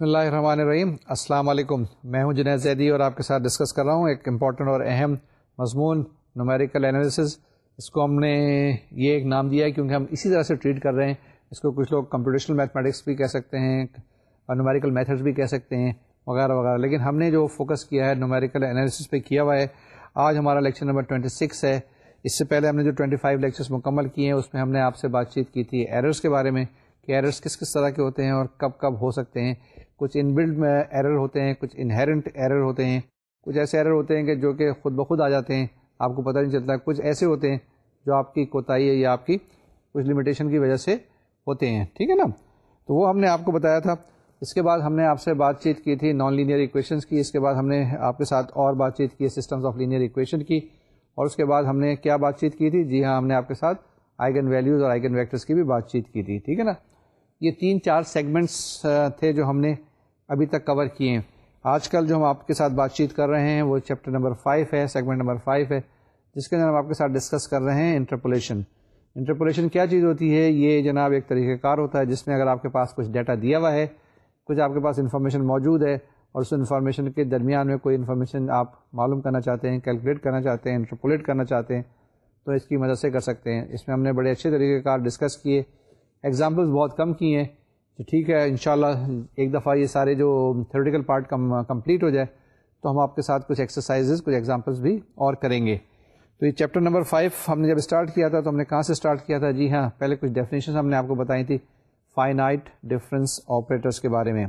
بسم اللہ الرحمن الرحیم السلام علیکم میں ہوں جنید زیدی اور آپ کے ساتھ ڈسکس کر رہا ہوں ایک امپورٹنٹ اور اہم مضمون نومیریکل انالیسز اس کو ہم نے یہ ایک نام دیا ہے کیونکہ ہم اسی طرح سے ٹریٹ کر رہے ہیں اس کو کچھ لوگ کمپٹیشنل میتھمیٹکس بھی کہہ سکتے ہیں اور نومیریکل میتھڈس بھی کہہ سکتے ہیں وغیرہ وغیرہ لیکن ہم نے جو فوکس کیا ہے نومیریکل انالیسس پہ کیا ہوا ہے آج ہمارا لیکچر نمبر ٹوئنٹی سکس ہے اس سے پہلے ہم نے جو ٹوئنٹی فائیو لیکچرس مکمل کیے ہیں اس میں ہم نے آپ سے بات چیت کی تھی ایررس کے بارے میں کہ ایررس کس کس طرح کے ہوتے ہیں اور کب کب ہو سکتے ہیں کچھ ان بلڈ میں ایرر ہوتے ہیں کچھ انہیرنٹ ایرر ہوتے ہیں کچھ ایسے ایرر ہوتے ہیں کہ جو کہ خود بخود آ جاتے ہیں آپ کو پتہ نہیں چلتا کچھ ایسے ہوتے ہیں جو آپ کی کوتاہی ہے یا آپ کی کچھ لمیٹیشن کی وجہ سے ہوتے ہیں ٹھیک ہے نا تو وہ ہم نے آپ کو بتایا تھا اس کے بعد ہم نے آپ سے بات چیت کی تھی نان لینئر ایکویشنز کی اس کے بعد ہم نے آپ کے ساتھ اور بات چیت کی سسٹمز آف لینئر ایکویشن کی اور اس کے بعد ہم نے کیا بات چیت کی تھی جی ہاں ہم نے آپ کے ساتھ آئگن ویلیوز اور آئگن ویکٹرز کی بھی بات چیت کی تھی ٹھیک ہے نا یہ تین چار سیگمنٹس تھے جو ہم نے ابھی تک کور کیے ہیں آج کل جو ہم آپ کے ساتھ بات چیت کر رہے ہیں وہ چیپٹر نمبر فائیو ہے سیگمنٹ نمبر فائیو ہے جس کے اندر ہم آپ کے ساتھ ڈسکس کر رہے ہیں انٹرپولیشن انٹرپولیشن کیا چیز ہوتی ہے یہ جناب ایک طریقہ کار ہوتا ہے جس میں اگر آپ کے پاس کچھ ڈیٹا دیا ہوا ہے کچھ آپ کے پاس انفارمیشن موجود ہے اور اس انفارمیشن کے درمیان میں کوئی انفارمیشن آپ معلوم کرنا چاہتے ہیں کیلکولیٹ کرنا چاہتے ہیں انٹرپولیٹ کرنا چاہتے ہیں تو اس کی مدد سے کر سکتے ہیں اس میں ہم نے بڑے اچھے طریقے کار ڈسکس کیے ایگزامپلس بہت کم کی ہیں تو ٹھیک ہے انشاءاللہ ایک دفعہ یہ سارے جو تھیوریٹیکل پارٹ کم کمپلیٹ ہو جائے تو ہم آپ کے ساتھ کچھ ایکسرسائزز کچھ ایگزامپلس بھی اور کریں گے تو یہ چیپٹر نمبر فائیو ہم نے جب اسٹارٹ کیا تھا تو ہم نے کہاں سے اسٹارٹ کیا تھا جی ہاں پہلے کچھ ڈیفینیشن ہم نے آپ کو بتائی تھی فائنائٹ ڈفرینس آپریٹرس کے بارے میں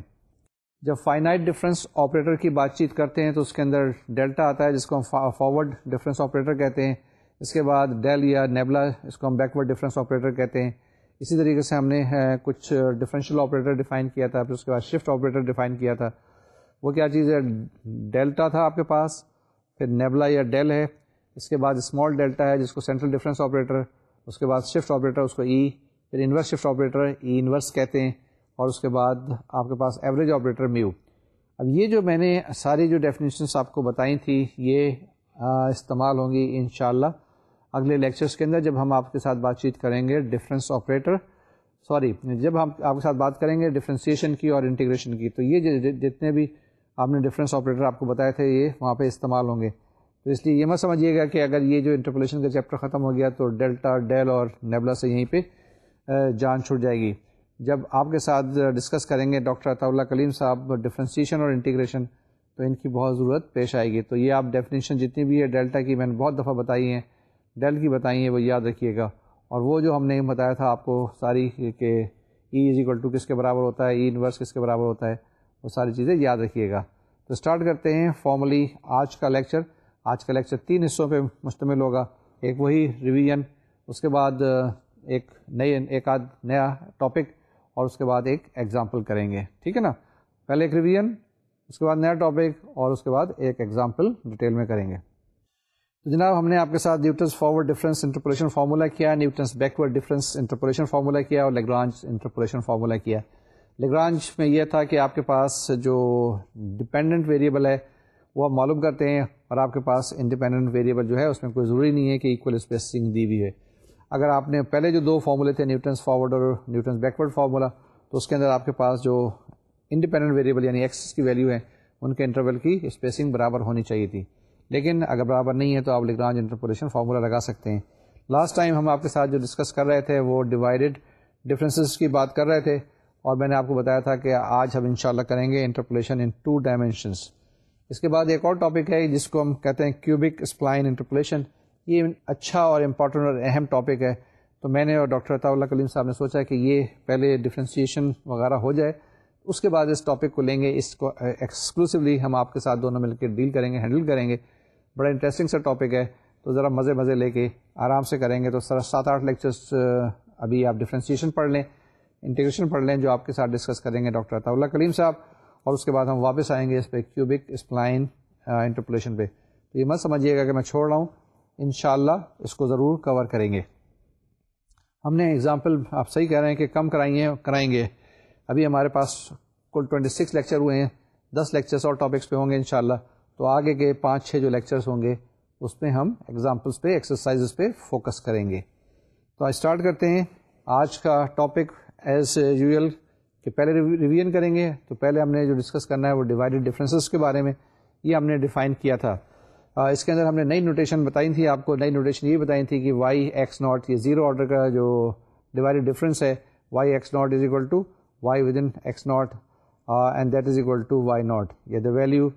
جب فائنائٹ ڈفرینس آپریٹر کی بات چیت کرتے ہیں تو اس کے اندر ڈیلٹا آتا ہے جس کو ہم فارورڈ ڈفرینس آپریٹر کہتے ہیں اس کے بعد ڈیل یا نیبلا اس کو ہم بیکورڈ ڈفرینس آپریٹر کہتے ہیں اسی طریقے سے ہم نے کچھ ڈفرینشیل آپریٹر ڈیفائن کیا تھا پھر اس کے بعد شفٹ آپریٹر ڈیفائن کیا تھا وہ کیا چیز ہے ڈیلٹا تھا آپ کے پاس پھر نیبلا یا ڈیل ہے اس کے بعد اسمال ڈیلٹا ہے جس کو سینٹرل ڈیفرنس آپریٹر اس کے بعد شفٹ آپریٹر اس کو ای e، پھر inverse shift operator E inverse کہتے ہیں اور اس کے بعد آپ کے پاس ایوریج آپریٹر میو اب یہ جو میں نے ساری جو ڈیفینیشنس آپ کو بتائی تھی یہ استعمال ہوں گی انشاءاللہ شاء اگلے لیکچرس کے اندر جب ہم آپ کے ساتھ بات چیت کریں گے ڈفرینس آپریٹر سوری جب ہم آپ کے ساتھ بات کریں گے ڈفرینسیشن کی اور انٹیگریشن کی تو یہ جتنے بھی آپ نے ڈفرینس آپریٹر آپ کو بتائے تھے یہ وہاں پہ استعمال ہوں گے تو اس لیے یہ مت سمجھیے گا کہ اگر یہ جو انٹرپولیشن کا چیپٹر ختم ہو گیا تو ڈیلٹا ڈیل اور نیبلا سے یہیں پہ جان چھوٹ جائے گی جب آپ کے ساتھ ڈسکس کریں گے ڈاکٹر عطا اللہ کلیم صاحب ڈفرینسیشن اور انٹیگریشن تو ان کی بہت ضرورت پیش آئے گی تو یہ آپ ڈیفینیشن جتنی بھی ہے ڈیلٹا کی میں نے بہت دفعہ بتائی ہیں ڈیل کی ہیں وہ یاد رکھیے گا اور وہ جو ہم نے بتایا تھا آپ کو ساری کہ ای از اکول ٹو کس کے برابر ہوتا ہے ای e انورس کس کے برابر ہوتا ہے وہ ساری چیزیں یاد رکھیے گا تو اسٹارٹ کرتے ہیں فارملی آج کا لیکچر آج کا لیکچر تین حصوں پہ مشتمل ہوگا ایک وہی ریویژن اس کے بعد ایک نئے ایک آدھ نیا ٹاپک اور اس کے بعد ایک ایگزامپل کریں گے ٹھیک ہے نا پہلے ایک ریویژن اس کے بعد نیا ٹاپک اور اس کے بعد ایک ایگزامپل ڈیٹیل میں کریں گے تو جناب ہم نے آپ کے ساتھ Newton's forward difference interpolation formula کیا Newton's backward difference interpolation formula کیا اور لیگرانج انٹرپولیشن فارمولا کیا لیگرانج میں یہ تھا کہ آپ کے پاس جو ڈپینڈنٹ ویریبل ہے وہ آپ معلوم کرتے ہیں اور آپ کے پاس انڈیپینڈنٹ ویریبل جو ہے اس میں کوئی ضروری نہیں ہے کہ ایکول اسپیسنگ دی ہوئی ہے اگر آپ نے پہلے جو دو فارمولے تھے نیوٹنس فارورڈ اور نیوٹنس بیکورڈ فارمولا تو اس کے اندر آپ کے پاس جو انڈیپینڈنٹ ویریبل یعنی ایکسس کی ویلیو ہے ان کے انٹرول کی اسپیسنگ برابر ہونی چاہیے تھی لیکن اگر برابر نہیں ہے تو آپ لگرانج انٹرپولیشن فارمولا لگا سکتے ہیں لاسٹ ٹائم ہم آپ کے ساتھ جو ڈسکس کر رہے تھے وہ ڈیوائڈیڈ ڈفرینسز کی بات کر رہے تھے اور میں نے آپ کو بتایا تھا کہ آج ہم انشاءاللہ کریں گے انٹرپولیشن ان ٹو ڈائمینشنس اس کے بعد ایک اور ٹاپک ہے جس کو ہم کہتے ہیں کیوبک اسپلائن انٹرپولیشن یہ اچھا اور امپورٹنٹ اور اہم ٹاپک ہے تو میں نے اور ڈاکٹر اللہ کلیم صاحب نے سوچا کہ یہ پہلے ڈفرینسیشن وغیرہ ہو جائے اس کے بعد اس ٹاپک کو لیں گے اس کو ایکسکلوسولی eh, ہم آپ کے ساتھ دونوں مل کے ڈیل کریں گے ہینڈل کریں گے بڑا انٹرسٹنگ سا ٹاپک ہے تو ذرا مزے مزے لے کے آرام سے کریں گے تو سر سات آٹھ لیکچرس ابھی آپ ڈفرینسیشن پڑھ لیں انٹیگریشن پڑھ لیں جو آپ کے ساتھ ڈسکس کریں گے ڈاکٹر اللہ کلیم صاحب اور اس کے بعد ہم واپس آئیں گے اس پہ کیوبک اسپلائن انٹرپولیشن پہ تو یہ مت سمجھیے گا کہ میں چھوڑ رہا ہوں ان اس کو ضرور کور کریں گے ہم نے ایگزامپل آپ صحیح کہہ رہے ہیں کہ کم کرائیں گے کرائیں گے ابھی ہمارے پاس کل ٹوئنٹی سکس لیکچر ہوئے ہیں دس لیکچرس اور ٹاپکس پہ ہوں گے انشاءاللہ تو آگے کے پانچ چھ جو لیکچرس ہوں گے اس میں ہم ایگزامپلس پہ ایکسرسائز پہ فوکس کریں گے تو آج اسٹارٹ کرتے ہیں آج کا ٹاپک ایز یوئل کہ پہلے ریویژن کریں گے تو پہلے ہم نے جو ڈسکس کرنا ہے وہ ڈیوائڈیڈ ڈفرینسز کے بارے میں یہ ہم نے ڈیفائن کیا تھا اس کے اندر ہم نے نئی نوٹیشن بتائی تھی آپ کو نئی نوٹیشن یہ بتائی تھی کہ وائی ایکس ناٹ یہ زیرو آرڈر کا جو ڈیوائڈیڈ ڈفرینس ہے Y X not is equal to Y with in X not and that is equal to Y not یہ the value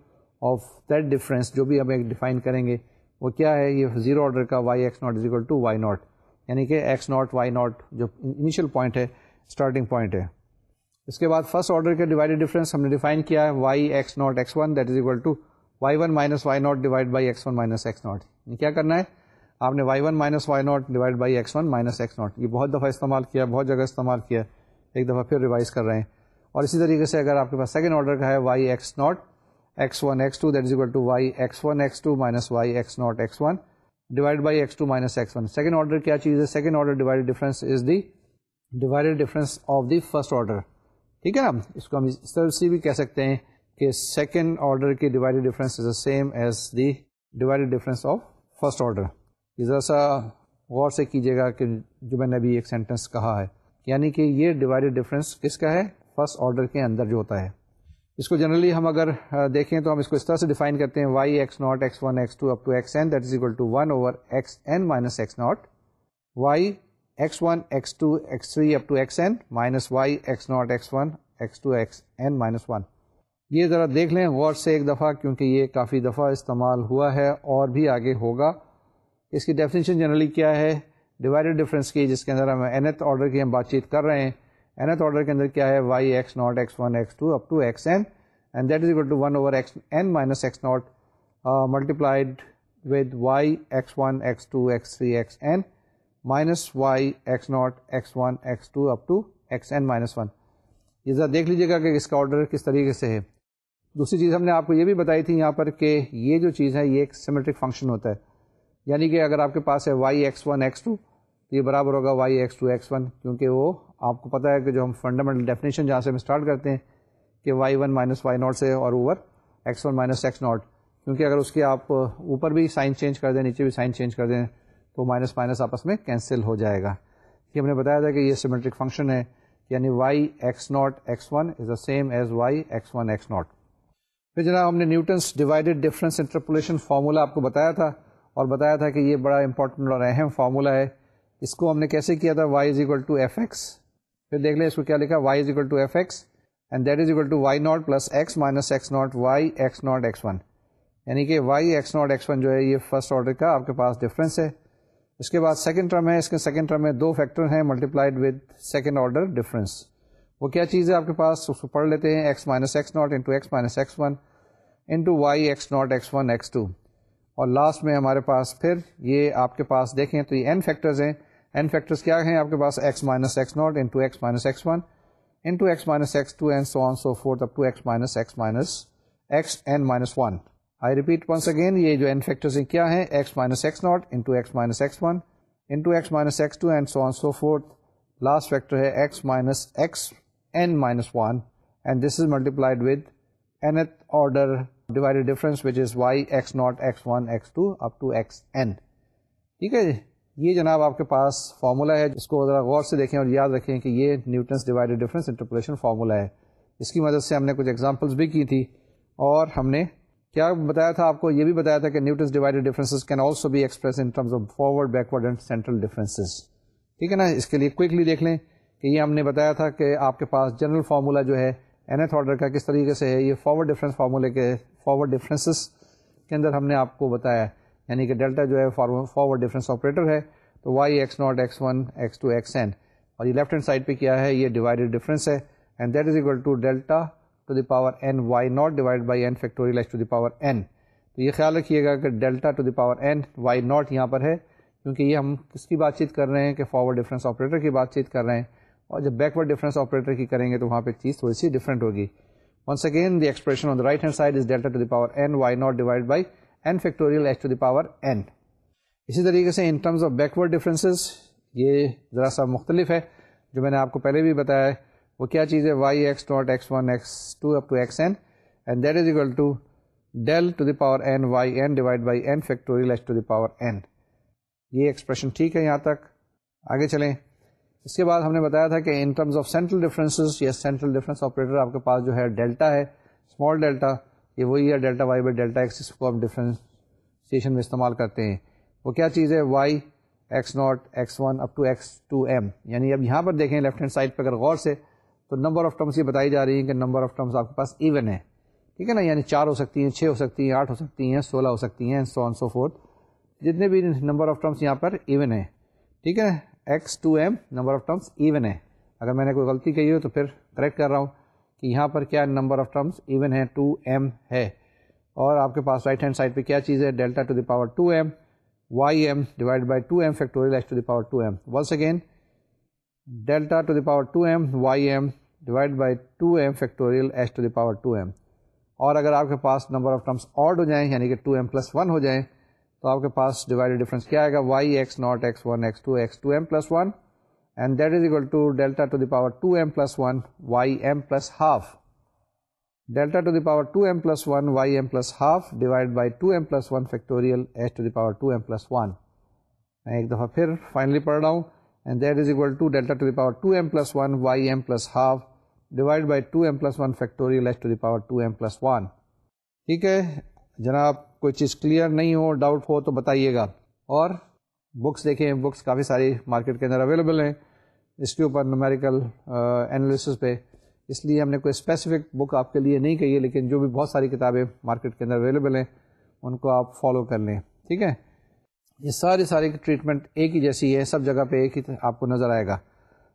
of that difference جو بھی ہم ایک ڈیفائن کریں گے وہ کیا ہے یہ زیرو آرڈر کا Y X not is equal to Y not یعنی کہ ایکس ناٹ وائی ناٹ جو انیشیل پوائنٹ ہے اسٹارٹنگ پوائنٹ ہے اس کے بعد فرسٹ آرڈر کے ڈیوائڈ ڈفرینس ہم نے ڈیفائن کیا ہے Y X not X one that is equal to Y one minus Y not divide by X one minus X not کیا کرنا ہے آپ نے Y one minus Y not divide by X one minus X not یہ بہت دفعہ استعمال کیا بہت جگہ استعمال کیا ایک دفعہ پھر ریوائز کر رہے ہیں اور اسی طریقے سے اگر آپ کے پاس سیکنڈ آرڈر کا ہے Y X not X one X two that is two Y X one X two minus Y X not X one divide by X two minus X one second order کیا چیز ہے second order divide difference is the divided difference of the first order ٹھیک ہے اس کو ہم اس طرح سے بھی کہہ سکتے ہیں کہ سیکنڈ آرڈر کے divided difference is the same as the divided difference of first order ذرا سا غور سے کیجیے گا کہ جو میں نے ابھی ایک سینٹینس کہا ہے یعنی کہ یہ ڈیوائڈیڈ ڈفرینس کس کا ہے فرسٹ آرڈر کے اندر جو ہوتا ہے اس کو جنرلی ہم اگر دیکھیں تو ہم اس کو اس طرح سے ڈیفائن کرتے ہیں y x not x one x two up to x n that is equal to one over x n minus x not y x one x two x three up to x n minus y x not x one x two x n minus one یہ ذرا دیکھ لیں غور سے ایک دفعہ کیونکہ یہ کافی دفعہ استعمال ہوا ہے اور بھی آگے ہوگا اس کی ڈیفینیشن جنرلی کیا ہے ڈیوائڈیڈ ڈفرینس کی جس کے اندر ہم این ایتھ آرڈر کی ہم بات چیت کر رہے ہیں nth آرڈر کے اندر کیا ہے y x not x one x two up to x n and that is equal to one over x n minus x not multiplied with y x one x two x three x n minus y x not x one x two up to x n minus one یہ ذرا دیکھ لیجیے گا کہ اس کا order کس طریقے سے ہے دوسری چیز ہم نے آپ کو یہ بھی بتائی تھی یہاں پر کہ یہ جو چیز ہے یہ ایک سیمیٹرک فنکشن ہوتا ہے یعنی کہ اگر آپ کے پاس ہے y x one x two تو یہ برابر ہوگا y x two x one کیونکہ وہ آپ کو پتا ہے کہ جو ہم فنڈامنٹل ڈیفینیشن جہاں سے ہم اسٹارٹ کرتے ہیں کہ y one minus y not سے اور over x one minus x not کیونکہ اگر اس کے آپ اوپر بھی سائن چینج کر دیں نیچے بھی سائن چینج کر دیں تو مائنس مائنس آپس میں کینسل ہو جائے گا یہ ہم نے بتایا تھا کہ یہ سیمیٹرک فنکشن ہے یعنی Y X not X one is the same as Y X one X not پھر جناب ہم نے Newton's divided difference interpolation formula آپ کو بتایا تھا اور بتایا تھا کہ یہ بڑا امپورٹنٹ اور اہم فارمولہ ہے اس کو ہم نے کیسے کیا تھا Y is equal to F X پھر دیکھ لیں اس کو کیا لکھا Y is equal to F X and that is equal to Y not plus X minus X not Y X not X one یعنی کہ Y X not X one جو ہے یہ فرسٹ آرڈر کا آپ کے پاس ڈفرینس ہے اس کے بعد سیکنڈ ٹرم ہے اس کے سیکنڈ ٹرم میں دو فیکٹر ہیں multiplied with second order difference وہ کیا چیز ہے آپ کے پاس اس کو پڑھ لیتے ہیں x minus x not into x minus x one into y x not x one x two اور لاسٹ میں ہمارے پاس پھر یہ آپ کے پاس دیکھیں تو یہ این فیکٹرز ہیں این فیکٹرس کیا ہیں آپ کے پاس x minus x naught into x minus x one into x minus x two and so on so forth up to x minus x minus x n minus one I repeat once again یہ جو n factors ہیں کیا ہیں x minus x naught into x minus x one into x minus x two and so on so forth last factor ہے x minus x n minus one and this is multiplied with nth order divide difference which is y x naught x one x two up to x n ٹھیک ہے جی یہ جناب آپ کے پاس formula ہے جس کو ذرا غور سے دیکھیں اور یاد رکھیں کہ یہ Newton's divide difference interpolation formula ہے اس کی مدد سے ہم نے کچھ ایگزامپلس بھی کی تھی اور ہم نے کیا بتایا تھا آپ کو یہ بھی بتایا تھا کہ Newton's divided differences can also بھی express in terms of forward backward and central differences ٹھیک ہے نا اس کے لیے کوئکلی دیکھ لیں کہ یہ ہم نے بتایا تھا کہ آپ کے پاس جنرل فارمولا جو ہے این ایتھ آرڈر کا کس طریقے سے ہے یہ فارورڈ ڈفرینس فارمولے کے فارورڈ ڈفرینسز کے اندر ہم نے آپ کو بتایا ہے یعنی کہ ڈیلٹا جو ہے فارورڈ ڈفرینس آپریٹر ہے تو y x naught x one x two x n اور یہ لیفٹ ہینڈ سائڈ پہ کیا ہے یہ ڈیوائڈیڈ ڈفرینس ہے and that is equal to delta to the power n y naught divide by n factorial x to the power n تو یہ خیال رکھیے گا کہ delta to the power n y naught یہاں پر ہے کیونکہ یہ ہم کس کی بات چیت کر رہے ہیں کہ فارورڈ ڈفرینس آپریٹر کی بات چیت کر رہے ہیں اور جب بیکورڈ ڈفرینس آپریٹر کی کریں گے تو وہاں پہ چیز تھوڑی سی ڈفرینٹ ہوگی once again the expression on the right hand side is delta to the power n y naught divide by n factorial h to the power n اسی طریقے سے in terms of backward differences یہ ذرا سا مختلف ہے جو میں نے آپ کو پہلے بھی بتایا ہے وہ کیا چیز ہے y x naught x one x two up to x n and that is equal to del to the power n y n divide by n factorial h to the power n یہ expression ٹھیک ہے یہاں تک آگے چلیں اس کے بعد ہم نے بتایا تھا کہ in terms of central differences یا سینٹرل ڈفرینس آپریٹر آپ کے پاس جو ہے ڈیلٹا ہے اسمال ڈیلٹا یہ وہی ہے delta y by delta x جس کو آپ ڈفرینسیشن میں استعمال کرتے ہیں وہ کیا چیز ہے y x naught x one up to x two m یعنی اب یہاں پر دیکھیں لیفٹ ہینڈ سائڈ پہ اگر غور سے تو نمبر آف ٹرمس یہ بتائی جا رہی ہیں کہ نمبر آف ٹرمس آپ کے پاس ایون ہے ٹھیک ہے نا یعنی چار ہو سکتی ہیں چھ ہو سکتی ہیں آٹھ ہو سکتی ہیں سولہ ہو سکتی ہیں سو آن سو فورتھ جتنے بھی نمبر آف ٹرمس یہاں پر ایون ہیں ٹھیک ہے x two m number of terms even ہے اگر میں نے کوئی غلطی کہی ہو تو پھر کریکٹ کر رہا ہوں کہ یہاں پر کیا نمبر آف ٹرمس ایون ہے ٹو ایم ہے اور آپ کے پاس رائٹ ہینڈ سائڈ پہ کیا چیز ہے delta to the power two m y m divide by two m factorial s to power two m once again delta to the power two m y m divide by two m factorial s to the power two m اور اگر آپ کے پاس number of terms odd ہو جائیں یعنی کہ two M plus one ہو جائیں تو آپ کے پاس ڈیوائڈ ڈیفرنس کیا آئے گا y x naught x one x two x two m plus one and that is equal to delta to the power two m plus one y m plus half delta to the power two m plus one y m plus half divide by two m plus one factorial h to the power two m plus one میں ایک دفعہ پھر finally پڑھ رہا ہوں and that is equal to delta two m plus one y m plus half divide by two m plus one factorial h to the power two m plus one ٹھیک ہے جناب کوئی چیز کلیئر نہیں ہو doubt ہو تو بتائیے گا اور بکس دیکھیں بکس کافی ساری مارکیٹ کے اندر اویلیبل ہیں اس کے اوپر نومیریکل انالیسز uh, پہ اس لیے ہم نے کوئی اسپیسیفک بک آپ کے لیے نہیں کہی ہے لیکن جو بھی بہت ساری کتابیں مارکیٹ کے اندر اویلیبل ہیں ان کو آپ فالو کر لیں ٹھیک ہے یہ ساری ساری ٹریٹمنٹ ایک ہی جیسی ہے سب جگہ پہ ایک ہی آپ کو نظر آئے گا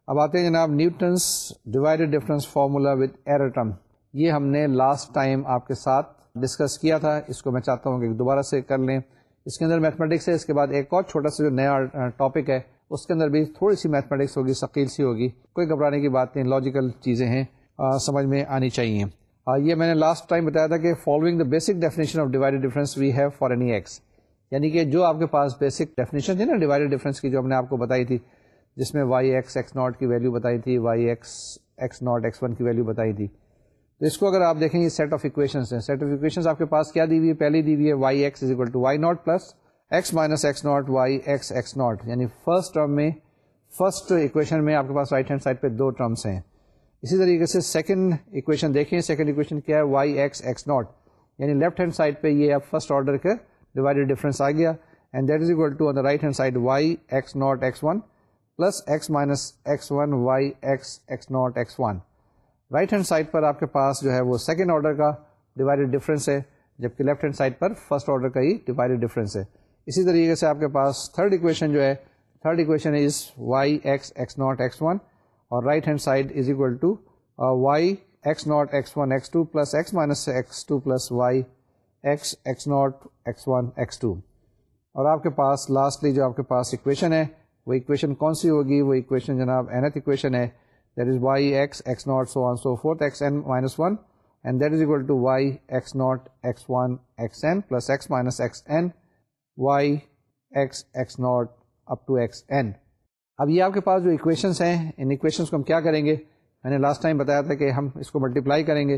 اب آتے ہیں جناب Newton's divide difference formula with error term یہ ہم نے لاسٹ ٹائم آپ کے ساتھ ڈسکس کیا تھا اس کو میں چاہتا ہوں کہ دوبارہ سے کر لیں اس کے اندر میتھمیٹکس ہے اس کے بعد ایک اور چھوٹا سا جو نیا ٹاپک ہے اس کے اندر بھی تھوڑی سی میتھمیٹکس ہوگی ثقیل سی ہوگی کوئی گھبرانے کی بات نہیں لاجیکل چیزیں ہیں سمجھ میں آنی آ, یہ میں نے لاسٹ ٹائم بتایا تھا کہ following the basic definition of divide difference we have for any x یعنی کہ جو آپ کے پاس بیسک ڈیفینیشن تھی نا ڈیوائڈ ڈیفرنس کی جو ہم نے آپ کو بتائی تھی جس میں وائی ایکس ایکس ناٹ کی ویلیو بتائی تھی y x x naught x one کی ویلیو بتائی تھی تو اس کو اگر آپ دیکھیں یہ سیٹ آف اکویشن ہیں سیٹ آف اکویشن آپ کے پاس کیا دی ہوئی ہے پہلی دی ہوئی ہے y y y x x x x x is equal to naught naught naught plus minus یعنی فرسٹ ٹرم میں فرسٹ اکویشن میں آپ کے پاس رائٹ ہینڈ سائڈ پہ دو ٹرمس ہیں اسی طریقے سے سیکنڈ اکویشن دیکھیں سیکنڈ اکویشن کیا ہے وائی ایکس ایکس ناٹ یعنی لیفٹ ہینڈ سائڈ پہ یہ اب فرسٹ آرڈر کے ڈیوائڈیڈ ڈفرینس آ گیا and that is equal to on the right hand side y x naught x one plus x minus x one y x x naught x one right hand side پر آپ کے پاس جو ہے وہ second order کا divided difference ہے جبکہ left hand side پر فرسٹ آرڈر کا ہی ڈیوائڈیڈ ڈفرینس ہے اسی طریقے سے آپ کے پاس تھرڈ اکویشن جو ہے third equation is Y X X not X one اور right hand side is equal to Y X not X one X two plus X minus X two plus Y X X not X one X two اور آپ کے پاس lastly جو آپ کے پاس equation ہے وہ اکویشن کون سی ہوگی وہ اکویشن جناب اینتھ اکویشن ہے that is y x x naught so on so forth x n minus one and that is equal to y x naught x one x n plus x minus x n y x x naught up to x n اب یہ آپ کے پاس جو equations ہیں ان equations کو ہم کیا کریں گے میں نے لاسٹ ٹائم بتایا تھا کہ ہم اس کو ملٹیپلائی کریں گے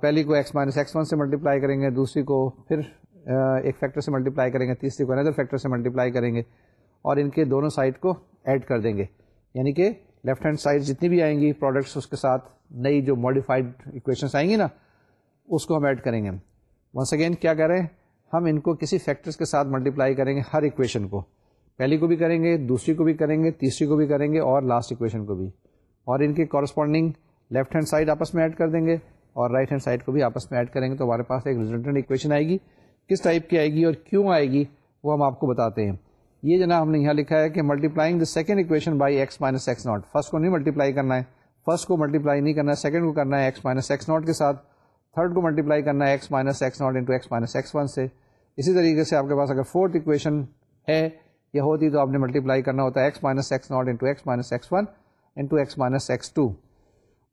پہلی کو ایکس مائنس ایکس ون سے ملٹیپلائی کریں گے دوسری کو پھر ایک فیکٹر سے ملٹیپلائی کریں گے تیسری کو اندر فیکٹر سے ملٹیپلائی کریں گے اور ان کے دونوں سائڈ کو ایڈ کر دیں گے یعنی کہ لیفٹ ہینڈ سائڈ جتنی بھی آئیں گی پروڈکٹس اس کے ساتھ نئی جو ماڈیفائڈ اکویشنس آئیں گی نا اس کو ہم ایڈ کریں گے ونس اگین کیا کریں ہم ان کو کسی فیکٹرس کے ساتھ ملٹیپلائی کریں گے ہر اکویشن کو پہلی کو بھی کریں گے دوسری کو بھی کریں گے تیسری کو بھی کریں گے اور لاسٹ اکویشن کو بھی اور ان کی کورسپونڈنگ لیفٹ ہینڈ سائڈ آپس میں ایڈ کر دیں گے اور رائٹ ہینڈ سائڈ کو بھی آپس میں ایڈ کریں گے تو ہمارے پاس ایک ریزلٹنٹ اکویشن آئے گی کس ٹائپ کی آئے گی اور کیوں آئے گی وہ ہم آپ کو بتاتے ہیں یہ جو ہم نے یہاں لکھا ہے کہ multiplying the second equation by X minus X not first کو نہیں ملٹیپلائی کرنا ہے فرسٹ کو ملٹیپلائی نہیں کرنا ہے سیکنڈ کو کرنا ہے ایکس مائنس ایکس ناٹ کے ساتھ تھرڈ کو ملٹیپلائی کرنا ہے X minus X not into X minus X one سے اسی طریقے سے آپ کے پاس اگر فورتھ اکویشن ہے یا ہوتی تو آپ نے ملٹیپلائی کرنا ہوتا ہے X minus X not into X minus X one into X minus X two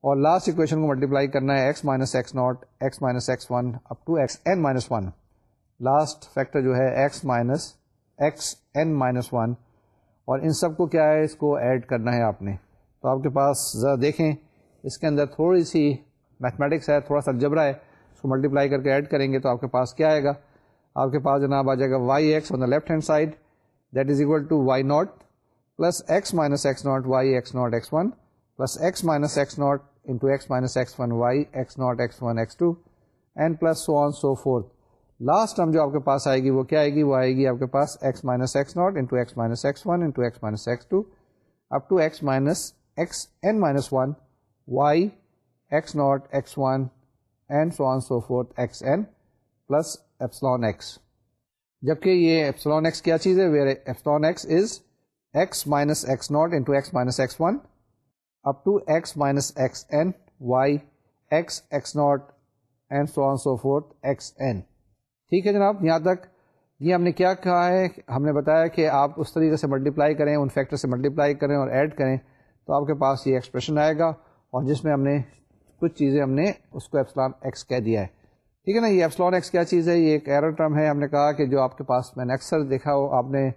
اور لاسٹ اکویشن کو ملٹیپلائی کرنا ہے X minus X not X minus X one up to X N minus one last factor جو ہے X minus X N minus one اور ان سب کو کیا ہے اس کو ایڈ کرنا ہے آپ نے تو آپ کے پاس ذرا دیکھیں اس کے اندر تھوڑی سی میتھمیٹکس ہے تھوڑا سا جبرا ہے اس کو ملٹیپلائی کر کے ایڈ کریں گے تو آپ کے پاس کیا آئے گا آپ کے پاس جناب آ جائے گا y x on the left hand side that is equal to y naught plus x minus x naught y x naught x one plus x minus x naught into x minus x one y x naught x one x two and plus so on so forth last term جو آپ کے پاس آئے گی وہ کیا آئے گی وہ آئے گی آپ کے پاس x minus x naught into x minus x one into x minus x two up to x minus x n minus one y x naught x one and so on so forth x n plus epsilon x جبکہ یہ epsilon x کیا چیز ہے where epsilon x is x minus x naught into x minus x one up to x minus x n y x x naught and so on so forth x n ٹھیک ہے جناب یہاں تک یہ ہم نے کیا کہا ہے ہم نے بتایا کہ آپ اس طریقے سے ملٹیپلائی کریں ان فیکٹر سے ملٹیپلائی کریں اور ایڈ کریں تو آپ کے پاس یہ ایکسپریشن آئے گا اور جس میں ہم نے کچھ چیزیں ہم نے اس کو ایپسلان ایکس کہہ دیا ہے ٹھیک ہے نا یہ ایپسلان ایکس کیا چیز ہے یہ ایک ایرر ٹرم ہے ہم نے کہا کہ جو آپ کے پاس میں نے اکثر دیکھا ہو آپ نے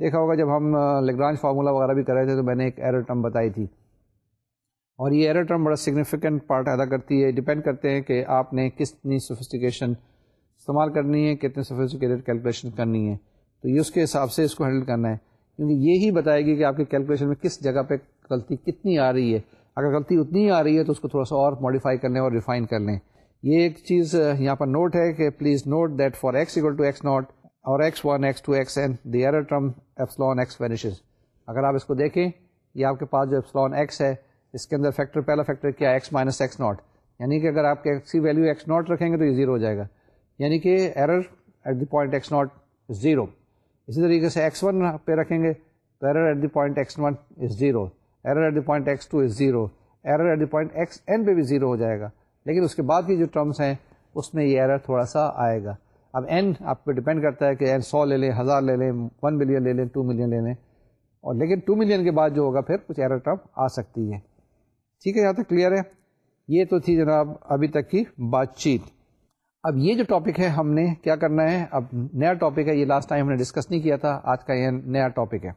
دیکھا ہوگا جب ہم لیگرانج فارمولہ وغیرہ بھی کر رہے تھے تو میں نے ایک ایرر ٹرم بتائی تھی اور یہ ایرر ٹرم بڑا سگنیفیکنٹ پارٹ ادا کرتی ہے ڈپینڈ کرتے ہیں کہ آپ نے کتنی سوفسٹیکیشن استعمال کرنی ہے کتنے سوفیسٹیکیٹڈ کیلکولیشن کرنی ہے تو یہ اس کے حساب سے اس کو ہینڈل کرنا ہے کیونکہ یہی بتائے گی کہ آپ کے کیلکولیشن میں کس جگہ پہ غلطی کتنی آ رہی ہے اگر غلطی اتنی آ رہی ہے تو اس کو تھوڑا سا اور ماڈیفائی کر لیں اور ریفائن کر لیں یہ ایک چیز یہاں پر نوٹ ہے کہ please note that for x equal to x naught اور x one x two x n the error term epsilon x vanishes اگر آپ اس کو دیکھیں یہ آپ کے پاس جو ایپسلون ایکس ہے اس کے اندر فیکٹر پہلا فیکٹر کیا ایکس مائنس ایکس ناٹ یعنی کہ اگر آپ کے ایکس کی ویلیو ایکس ناٹ رکھیں گے تو یہ زیرو ہو جائے گا یعنی کہ error at the point x naught zero اسی طریقے سے ایکس ون پہ رکھیں گے تو error at the point x one is zero error at the point x two is zero error at the point x n پہ بھی zero ہو جائے گا لیکن اس کے بعد کی جو ٹرمس ہیں اس میں یہ ایرر تھوڑا سا آئے گا اب این آپ پہ ڈپینڈ کرتا ہے کہ این سو لے لیں ہزار لے لیں ون ملین لے لیں ٹو ملین لے لیں اور لیکن ٹو ملین کے بعد جو ہوگا پھر کچھ ایرر ٹرم آ سکتی ہے ٹھیک ہے یہاں تک کلیئر ہے یہ تو تھی جناب ابھی تک کی بات چیت اب یہ جو ٹاپک ہے ہم نے کیا کرنا ہے اب نیا ٹاپک ہے یہ لاسٹ ٹائم ہم نے ڈسکس نہیں کیا تھا آج کا یہ نیا ٹاپک ہے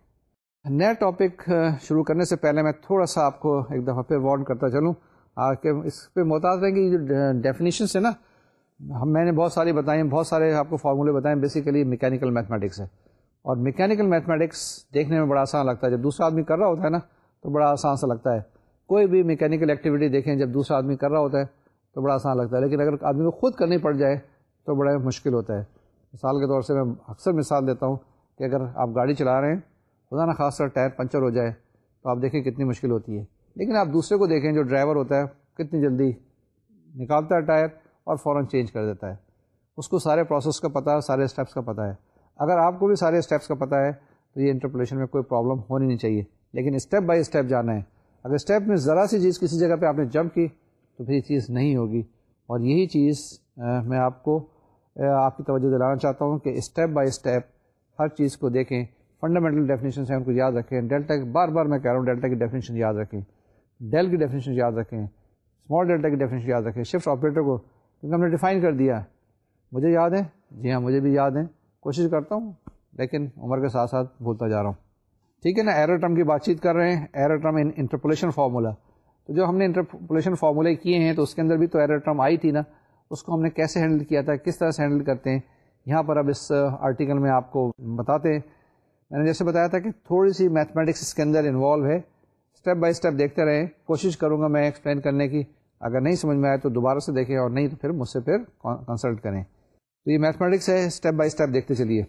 نیا ٹاپک شروع کرنے سے پہلے میں تھوڑا سا آپ کو ایک دفعہ پھر وارن کرتا چلوں آ کے اس پہ محتاط رہیں کہ جو ڈیفینیشنس ہے نا ہم میں نے بہت ساری بتائی بہت سارے آپ کو فارمولے بتائے بیسیکلی میکینیکل میتھمیٹکس ہے اور میکینیکل میتھمیٹکس دیکھنے میں بڑا آسان لگتا ہے جب دوسرا آدمی کر رہا ہوتا ہے نا تو بڑا آسان سا لگتا ہے کوئی بھی میکینیکل ایکٹیویٹی دیکھیں جب دوسرا آدمی کر رہا ہوتا ہے تو بڑا آسان لگتا ہے لیکن اگر آدمی کو خود کرنی پڑ جائے تو بڑا مشکل ہوتا ہے مثال کے طور سے میں اکثر مثال دیتا ہوں کہ اگر آپ گاڑی چلا رہے ہیں خدا نہ خاص طور ٹائر پنچر ہو جائے تو آپ دیکھیں کتنی مشکل ہوتی ہے لیکن آپ دوسرے کو دیکھیں جو ڈرائیور ہوتا ہے کتنی جلدی نکالتا ہے ٹائر اور فوراً چینج کر دیتا ہے اس کو سارے پروسیس کا پتہ ہے سارے اسٹیپس کا پتہ ہے اگر آپ کو بھی سارے اسٹیپس کا پتہ ہے تو یہ انٹرپلیشن میں کوئی پرابلم ہونی نہیں چاہیے لیکن اسٹیپ بائی اسٹیپ جانا ہے اگر اسٹیپ میں ذرا سی چیز کسی جگہ پہ آپ نے جمپ کی تو پھر یہ چیز نہیں ہوگی اور یہی چیز میں آپ کو آپ کی توجہ دلانا چاہتا ہوں کہ اسٹیپ بائی اسٹیپ ہر چیز کو دیکھیں فنڈامنٹل ڈیفینیشن سے ان کو یاد رکھیں ڈیلٹا بار بار میں کہہ رہا ہوں ڈیلٹا کی ڈیفینیشن یاد رکھیں ڈیل کی ڈیفینیشن یاد رکھیں اسمال ڈیلٹا کی ڈیفینیشن یاد رکھیں شفٹ آپریٹر کو کیونکہ ہم نے ڈیفائن کر دیا مجھے یاد ہے جی ہاں مجھے بھی یاد ہیں کوشش کرتا ہوں لیکن عمر کے ساتھ ساتھ بھولتا جا رہا ہوں ٹھیک ہے نا ایرو ٹرم کی بات چیت کر رہے ہیں error term in interpolation formula تو جو ہم نے انٹرپولیشن فارمولے کیے ہیں تو اس کے اندر بھی تو ایرر ٹرم آئی تھی نا اس کو ہم نے کیسے ہینڈل کیا تھا کس طرح سے ہینڈل کرتے ہیں یہاں پر اب اس آرٹیکل میں آپ کو بتاتے ہیں میں نے جیسے بتایا تھا کہ تھوڑی سی میتھمیٹکس اس کے اندر انوالو ہے اسٹیپ بائی اسٹیپ دیکھتے رہیں کوشش کروں گا میں ایکسپلین کرنے کی اگر نہیں سمجھ میں آئے تو دوبارہ سے دیکھیں اور نہیں تو پھر مجھ سے پھر کنسلٹ کریں تو یہ میتھمیٹکس ہے اسٹیپ بائی اسٹیپ دیکھتے چلیے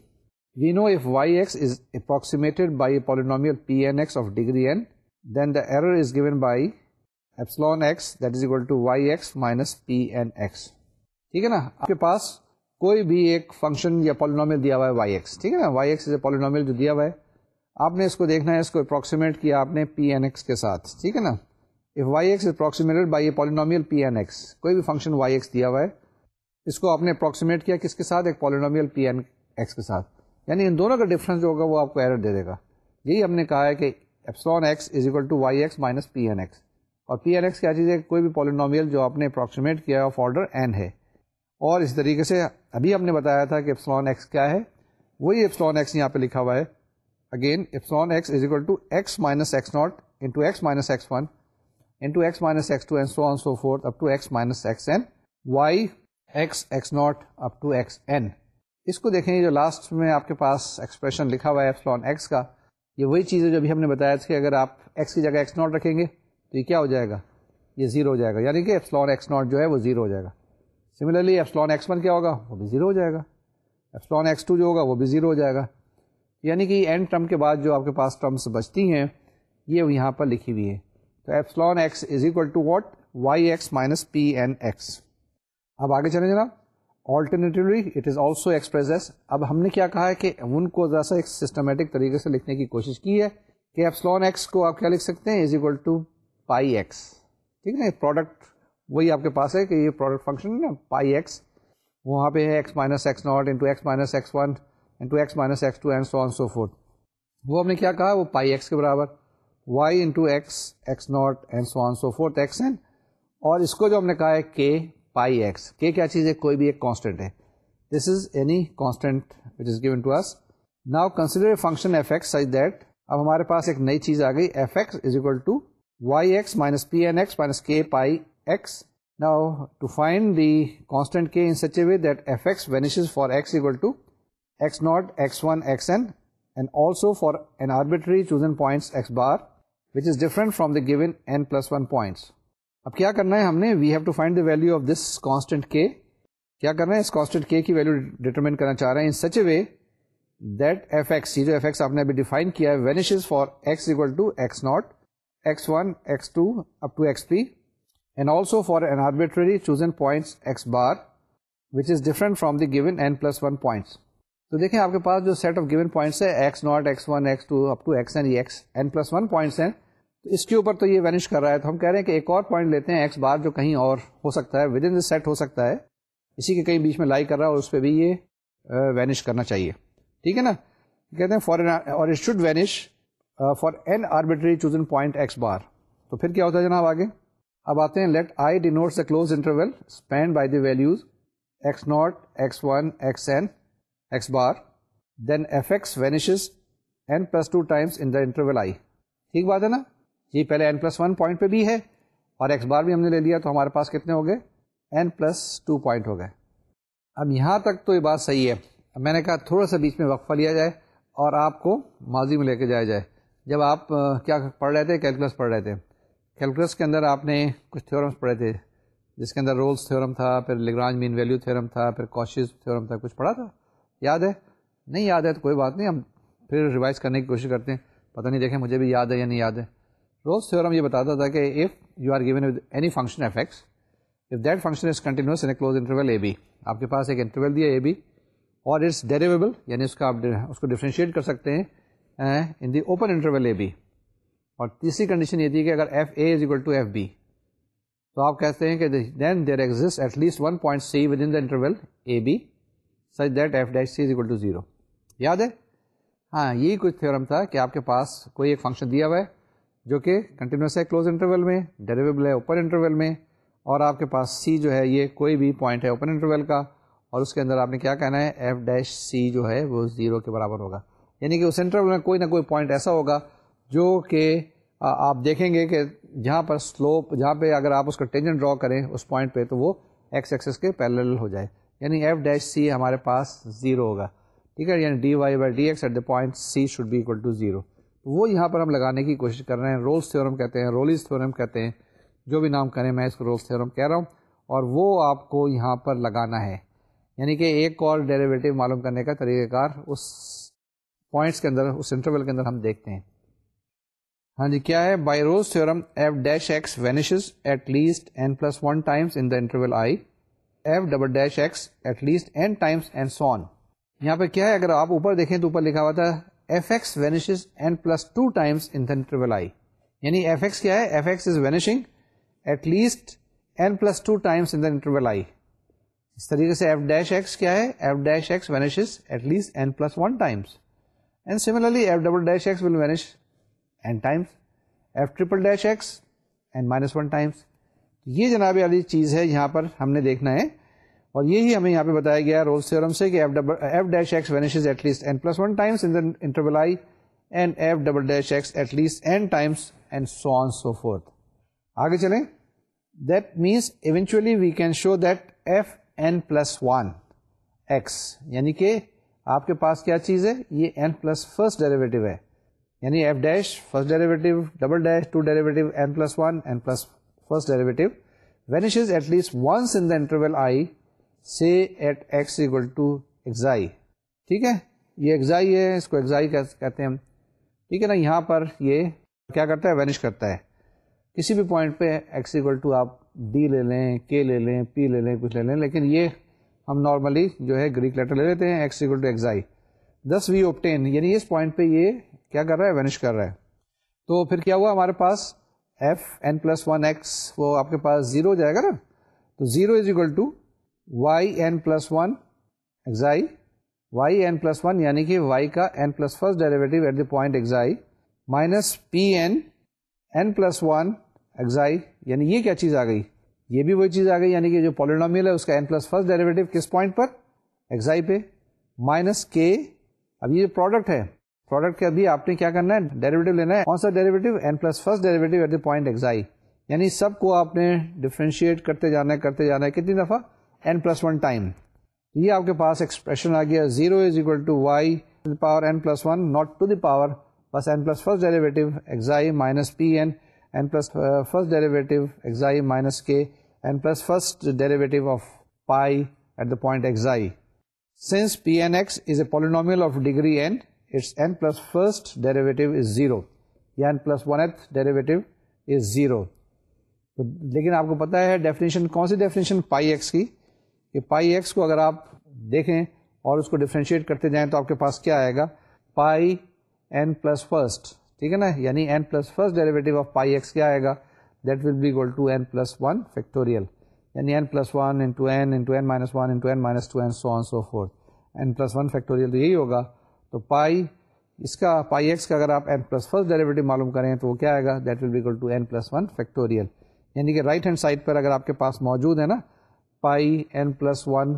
we know if y x is approximated by polynomial p n x of degree n then the error is given by epsilon x that is equal to y x minus p n x ٹھیک ہے نا آپ کے پاس کوئی بھی ایک function یا پالینومل دیا ہوا ہے وائی ایکس ٹھیک ہے نا y x is a polynomial جو دیا ہوا ہے آپ نے اس کو دیکھنا ہے اس کو اپروکسیمیٹ کیا آپ نے پی این ایکس کے ساتھ ٹھیک ہے نا if y x approximated by a polynomial p n x کوئی بھی فنکشن وائی ایکس دیا ہوا ہے اس کو آپ نے اپروکسیمیٹ کیا کس کے ساتھ ایک پالینومیل پی این ایکس کے ساتھ یعنی ان دونوں کا ڈفرینس جو ہوگا وہ آپ کو ایرر دے دے گا یہی ہم نے کہا ہے کہ epsilon x is equal to y x minus p n x اور پی این ایکس کیا چیز ہے کوئی بھی پالینومیل جو آپ نے اپروکسیمیٹ کیا آف آرڈر این ہے اور اس طریقے سے ابھی ہم نے بتایا تھا کہ افسلان ایکس کیا ہے وہی افسلان ایکس یہاں پہ لکھا ہوا ہے again epsilon x is equal to x minus x naught into x minus x one into x minus x two and so on so forth to x minus x n y x x naught up to x n اس کو دیکھیں جو last میں آپ کے پاس expression لکھا ہوا ہے افسلان ایکس کا یہ وہی چیز ہے جو ابھی ہم نے بتایا تھا کہ اگر آپ ایکس کی جگہ ایکس ناٹ رکھیں گے تو یہ کیا ہو جائے گا یہ زیرو ہو جائے گا یعنی کہ ایپسلون ایکس ناٹ جو ہے وہ زیرو ہو جائے گا سملرلی ایپسلون ایکس ون کیا ہوگا وہ بھی زیرو ہو جائے گا ایپسلون ایکس ٹو جو ہوگا وہ بھی زیرو ہو جائے گا یعنی کہ اینڈ ٹرم کے بعد جو آپ کے پاس ٹرمس بچتی ہیں یہ یہاں پر لکھی ہوئی ہے تو epsilon x is equal to what y x minus p n x اب آگے چلیں جناب alternatively it is also expressed اب ہم نے کیا کہا ہے کہ ان کو ذرا سا ایک سسٹمیٹک طریقے سے لکھنے کی کوشش کی ہے کہ ایپسلون ایکس کو آپ کیا لکھ سکتے ہیں is equal to pi x ٹھیک ہے نا پروڈکٹ وہی آپ کے پاس ہے کہ یہ پروڈکٹ فنکشن ہے نا پائی ایکس وہاں پہ ہے x minus x naught into x minus x one into x minus x two and so on so forth وہ ہم نے کیا کہا وہ پائی ایکس کے برابر y into x x naught and so on so forth x n اور اس کو جو ہم نے کہا ہے کے پائی ایکس کے کیا چیز ہے کوئی بھی ایک کانسٹنٹ ہے this is any constant which is given to us now consider function f x such that اب ہمارے پاس ایک نئی چیز آ گئی f x is equal to y's minus p m s minus k pi's that such a way also فارٹری choose انارٹ from the given plus one points اب کیا کرنا ہے ہم نے we have to find of this constant کے کیا کرنا ہے اس کانسٹنٹ کے کی ویلو ڈیٹرمن کرنا چاہ رہے ہیں in such a way that f x جو ایف ایکس آپ نے ابھی ڈیفائن کیا ہے vanishes for x x to naught x1, x2 up to xp and also for an arbitrary chosen points x bar which is different from the given n plus 1 points. تو دیکھیں آپ کے پاس جو سیٹ آف گیون پوائنٹس ہے x naught x one x two up to X N X N plus one points ہیں تو اس کے اوپر تو یہ وینش کر رہا ہے تو ہم کہہ رہے ہیں کہ ایک اور پوائنٹ لیتے ہیں ایکس بار جو کہیں اور ہو سکتا ہے ود ان سیٹ ہو سکتا ہے اسی کے کہیں بیچ میں لائی کر رہا ہے اور اس پہ بھی یہ وینش کرنا چاہیے ٹھیک ہے نا کہتے ہیں فورن اور it should vanish for an arbitrary chosen point x bar تو پھر کیا ہوتا ہے جناب آگے اب آتے ہیں let I denotes a closed interval spanned by the values x naught x one x n x bar then f x vanishes n plus two times in the interval I ٹھیک بات ہے نا یہ پہلے این پلس ون پوائنٹ پہ بھی ہے اور ایکس بار بھی ہم نے لے لیا تو ہمارے پاس کتنے ہو گئے این پلس ٹو پوائنٹ ہو گئے اب یہاں تک تو یہ بات صحیح ہے میں نے کہا تھوڑا سا بیچ میں وقفہ لیا جائے اور آپ کو ماضی میں لے کے جایا جائے جب آپ کیا پڑھ رہے تھے کیلکولس پڑھ رہے تھے کیلکولس کے اندر آپ نے کچھ تھیورمس پڑھے تھے جس کے اندر رولس تھیورم تھا پھر لگرانج مین ویلیو تھیورم تھا پھر کوشز تھیورم تھا کچھ پڑھا تھا یاد ہے نہیں یاد ہے تو کوئی بات نہیں ہم پھر ریوائز کرنے کی کوشش کرتے ہیں پتہ نہیں دیکھیں مجھے بھی یاد ہے یا نہیں یاد ہے رولس تھیورم یہ بتاتا تھا کہ if you are given with any function affects if that function is continuous in a closed interval a b آپ کے پاس ایک انٹرول دیا اے بی اور اٹس ڈیریویبل یعنی اس کا آپ اس کو ڈیفرینشیٹ کر سکتے ہیں in the open interval a b اور تیسری کنڈیشن یہ تھی کہ اگر f a is equal to f b تو آپ کہتے ہیں کہ then there exist at least one point c with in the interval a b such that f dash c is equal to zero یاد ہے ہاں یہی کچھ تھیورم تھا کہ آپ کے پاس کوئی ایک فنکشن دیا ہوا ہے جو کہ کنٹینیوس ہے کلوز انٹرول میں ڈیریویبل ہے اوپن انٹرول میں اور آپ کے پاس سی جو ہے یہ کوئی بھی پوائنٹ ہے اوپن انٹرول کا اور اس کے اندر آپ نے کیا کہنا ہے ایف ڈیش سی جو ہے وہ زیرو کے برابر ہوگا یعنی کہ اس انٹرول میں کوئی نہ کوئی پوائنٹ ایسا ہوگا جو کہ آپ دیکھیں گے کہ جہاں پر سلوپ جہاں پہ اگر آپ اس کا ٹینجن ڈرا کریں اس پوائنٹ پہ تو وہ ایکس ایکسس کے پیرل ہو جائے یعنی ایف ڈیش سی ہمارے پاس زیرو ہوگا ٹھیک ہے یعنی d y by d x at the point c should بھی اکول ٹو زیرو تو وہ یہاں پر ہم لگانے کی کوشش کر رہے ہیں رولس تھیورم کہتے ہیں رولز تھیورم کہتے ہیں جو بھی نام کریں میں اس کو رولس تھیورم کہہ رہا ہوں اور وہ آپ کو یہاں پر لگانا ہے یعنی کہ ایک اور ڈیریویٹو معلوم کرنے کا طریقہ کار اس پوائنٹس کے اندر اس انٹرول کے اندر ہم دیکھتے ہیں ہاں جی کیا ہے by Rolle's theorem f dash x vanishes at least n plus one times in the interval I f double dash x at least n times and so on یہاں پہ کیا ہے اگر آپ اوپر دیکھیں تو اوپر لکھا ہوا تھا f x vanishes n plus two times in the interval I یعنی ایف ایکس کیا ہے f x is vanishing at least n plus two times in the interval I اس طریقے سے ایف ڈیش ایکس کیا ہے f dash x vanishes at least n plus one times یہ جناب علی چیز ہے یہاں پر ہم نے دیکھنا ہے اور یہ ہمیں یہاں پہ بتایا گیا رول سیورم سے کہ کہ آگے چلیں یعنی آپ کے پاس کیا چیز ہے یہ این پلس فرسٹ ڈیریویٹو ہے یعنی f dash first derivative double dash two derivative n plus one n plus first derivative vanishes at least once in the interval I say at x equal to xi ٹھیک ہے یہ ایگزائی ہے اس کو ایگزائی کہتے ہیں ہم ٹھیک ہے نا یہاں پر یہ کیا کرتا ہے وینش کرتا ہے کسی بھی پوائنٹ پہ ایکس اکول ٹو آپ ڈی لے لیں کے لے لیں پی لے لیں کچھ لے لیں لیکن یہ ہم نارملی جو ہے گریک لیٹر لے لیتے ہیں x equal to i this we obtain یعنی اس پوائنٹ پہ یہ کیا کر رہا ہے وینش کر رہا ہے تو پھر کیا ہوا ہمارے پاس f n plus one x وہ آپ کے پاس زیرو ہو جائے گا نا تو zero is equal to y n plus one i y n plus one یعنی کہ وائی کا n plus first derivative at the point i minus p n n plus one i یعنی یہ کیا چیز آ گئی یہ بھی وہی چیز آ گئی یعنی کہ جو پالینومیل ہے اس کا این پلس فرسٹ ڈیریویٹو کس پوائنٹ پر ایگزائی پہ مائنس کے اب یہ جو پروڈکٹ ہے پروڈکٹ کے ابھی آپ نے کیا کرنا ہے ڈیریویٹو لینا ہے کون سا derivative derivative plus first at point یعنی سب کو آپ نے ڈیفرینشیٹ کرتے جانا ہے کرتے جانا ہے کتنی دفعہ پلس ون ٹائم یہ آپ کے پاس ایکسپریشن آ گیا zero is equal to y power n plus one naught to the power بس n plus first derivative minus p n plus first derivative xi minus k n plus first derivative of pi at the point xi. Since p n x is a polynomial of degree n its n plus is derivative is zero یا n plus one at derivative is zero تو لیکن آپ کو پتا ہے definition کون سی definition pi x کی کہ پائی ایکس کو اگر آپ دیکھیں اور اس کو ڈیفرینشیٹ کرتے جائیں تو آپ کے پاس کیا آئے گا پائی این پلس فرسٹ ٹھیک ہے نا یعنی n plus first derivative of pi x کیا آئے گا that will be equal to n plus one factorial یعنی n plus one into n into n minus one into n minus two n so on so forth n plus one factorial تو یہی ہوگا تو پائی اس کا پائی x کا اگر آپ n plus first derivative معلوم کریں تو وہ کیا آئے گا that will be equal to N plus one factorial یعنی کہ رائٹ ہینڈ سائڈ پر اگر آپ کے پاس موجود ہے نا pi n plus one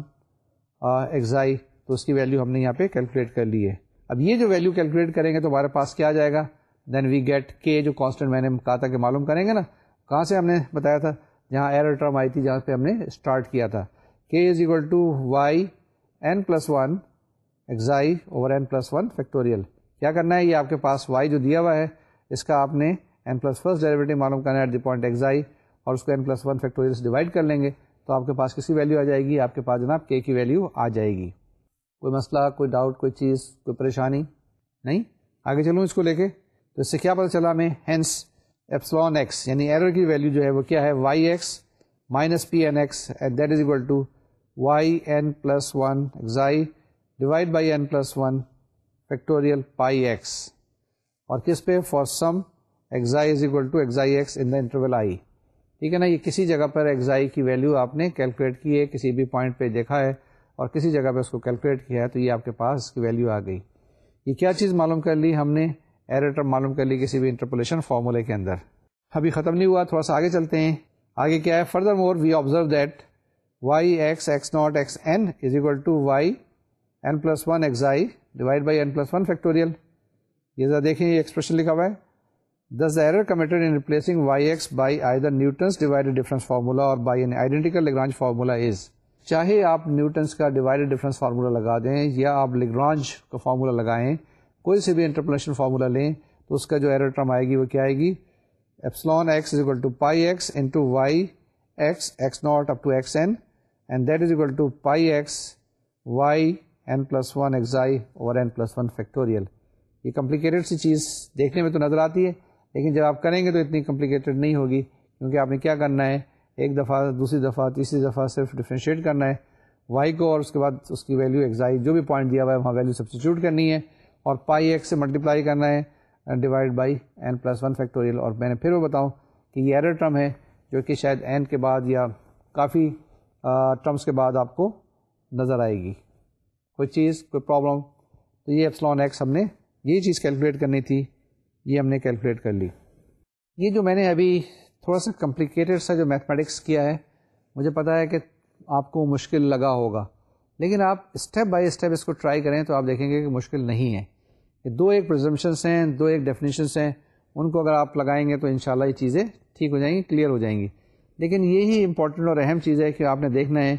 xi تو اس کی ویلیو ہم نے یہاں پہ کیلکولیٹ کر لی ہے اب یہ جو ویلیو کیلکولیٹ کریں گے تو ہمارے پاس کیا جائے گا دین وی گیٹ کے جو کانسٹنٹ میں نے کہا تھا کہ معلوم کریں گے نا کہاں سے ہم نے بتایا تھا جہاں ایرر ٹرم آئی تھی جہاں پہ ہم نے اسٹارٹ کیا تھا کے is equal to y n plus one xi over n plus one factorial کیا کرنا ہے یہ آپ کے پاس وائی جو دیا ہوا ہے اس کا آپ نے این پلس فرسٹ ڈیریویٹو معلوم کرنا ہے ایٹ دی پوائنٹ ایگزائی اور اس کو این پلس ون فیکٹوریل سے ڈیوائڈ کر لیں گے تو آپ کے پاس کسی ویلیو آ جائے گی آپ کے پاس جناب کے کی ویلیو آ جائے گی کوئی مسئلہ کوئی ڈاؤٹ کوئی چیز کوئی پریشانی نہیں آگے چلوں اس کو لے کے تو اس سے کیا پتہ چلا ہمیں ہینس ایپسلون ایکس یعنی ایرر کی ویلو جو ہے وہ کیا ہے y x minus p n x and that is equal to y n plus one xi divide by n plus one factorial pi x اور کس پہ for some xi is equal to xi x in the interval I ٹھیک ہے نا یہ کسی جگہ پر ایگزائی کی ویلو آپ نے کیلکولیٹ کی ہے کسی بھی پوائنٹ پہ دیکھا ہے اور کسی جگہ پہ اس کو کیلکولیٹ کیا ہے تو یہ آپ کے پاس اس کی ویلیو آ گئی یہ کیا چیز معلوم کر لی ہم نے ایرٹر معلوم کر لی کسی بھی انٹرپولیشن فارمولہ کے اندر ابھی ختم نہیں ہوا تھوڑا سا آگے چلتے ہیں آگے کیا ہے further more we observe that y x x naught x n is equal to y n plus one x i divide by n plus one factorial یہ ذرا دیکھیں یہ ایکسپریشن لکھا ہوا ہے this error committed in replacing y x by either Newton's divide difference formula اور by n identical Lagrange formula is چاہے آپ نیوٹنس کا ڈیوائڈ ڈیفرنس فارمولا لگا دیں یا آپ کا فارمولا لگائیں کوئی سے بھی انٹرپلیشن فارمولا لیں تو اس کا جو ایرر ٹرم آئے گی وہ کیا آئے گی epsilon x is equal to pi x in two y x x not up to x n and that is equal to pi x y n plus one i اور N plus one factorial یہ complicated سی چیز دیکھنے میں تو نظر آتی ہے لیکن جب آپ کریں گے تو اتنی کمپلیکیٹڈ نہیں ہوگی کیونکہ آپ نے کیا کرنا ہے ایک دفعہ دوسری دفعہ تیسری دفعہ صرف ڈفرینشیٹ کرنا ہے وائی کو اور اس کے بعد اس کی ویلیو ایکزائی جو بھی پوائنٹ دیا ہوا ہے وہاں ویلیو سبسٹیوٹ کرنی ہے اور پائی ایکس سے ملٹیپلائی کرنا ہے divide by N plus one factorial اور میں نے پھر وہ بتاؤں کہ یہ ایرر ٹرم ہے جو کہ شاید این کے بعد یا کافی ٹرمس کے بعد آپ کو نظر آئے گی کوئی چیز کوئی پرابلم تو یہ ایپسلون ایکس ہم نے یہ چیز کیلکولیٹ کرنی تھی یہ ہم نے کیلکولیٹ کر لی یہ جو میں نے ابھی تھوڑا سا کمپلیکیٹیڈ سا جو میتھمیٹکس کیا ہے مجھے پتا ہے کہ آپ کو مشکل لگا ہوگا لیکن آپ اسٹیپ بائی اسٹیپ اس کو ٹرائی کریں تو آپ دیکھیں گے کہ مشکل نہیں ہے کہ دو ایک پرزمپشنس ہیں دو ایک ڈیفینیشنس ہیں ان کو اگر آپ لگائیں گے تو ان یہ چیزیں ٹھیک ہو جائیں گی کلیئر ہو جائیں گی لیکن یہی امپورٹنٹ اور اہم چیز ہے کہ آپ نے دیکھنا ہے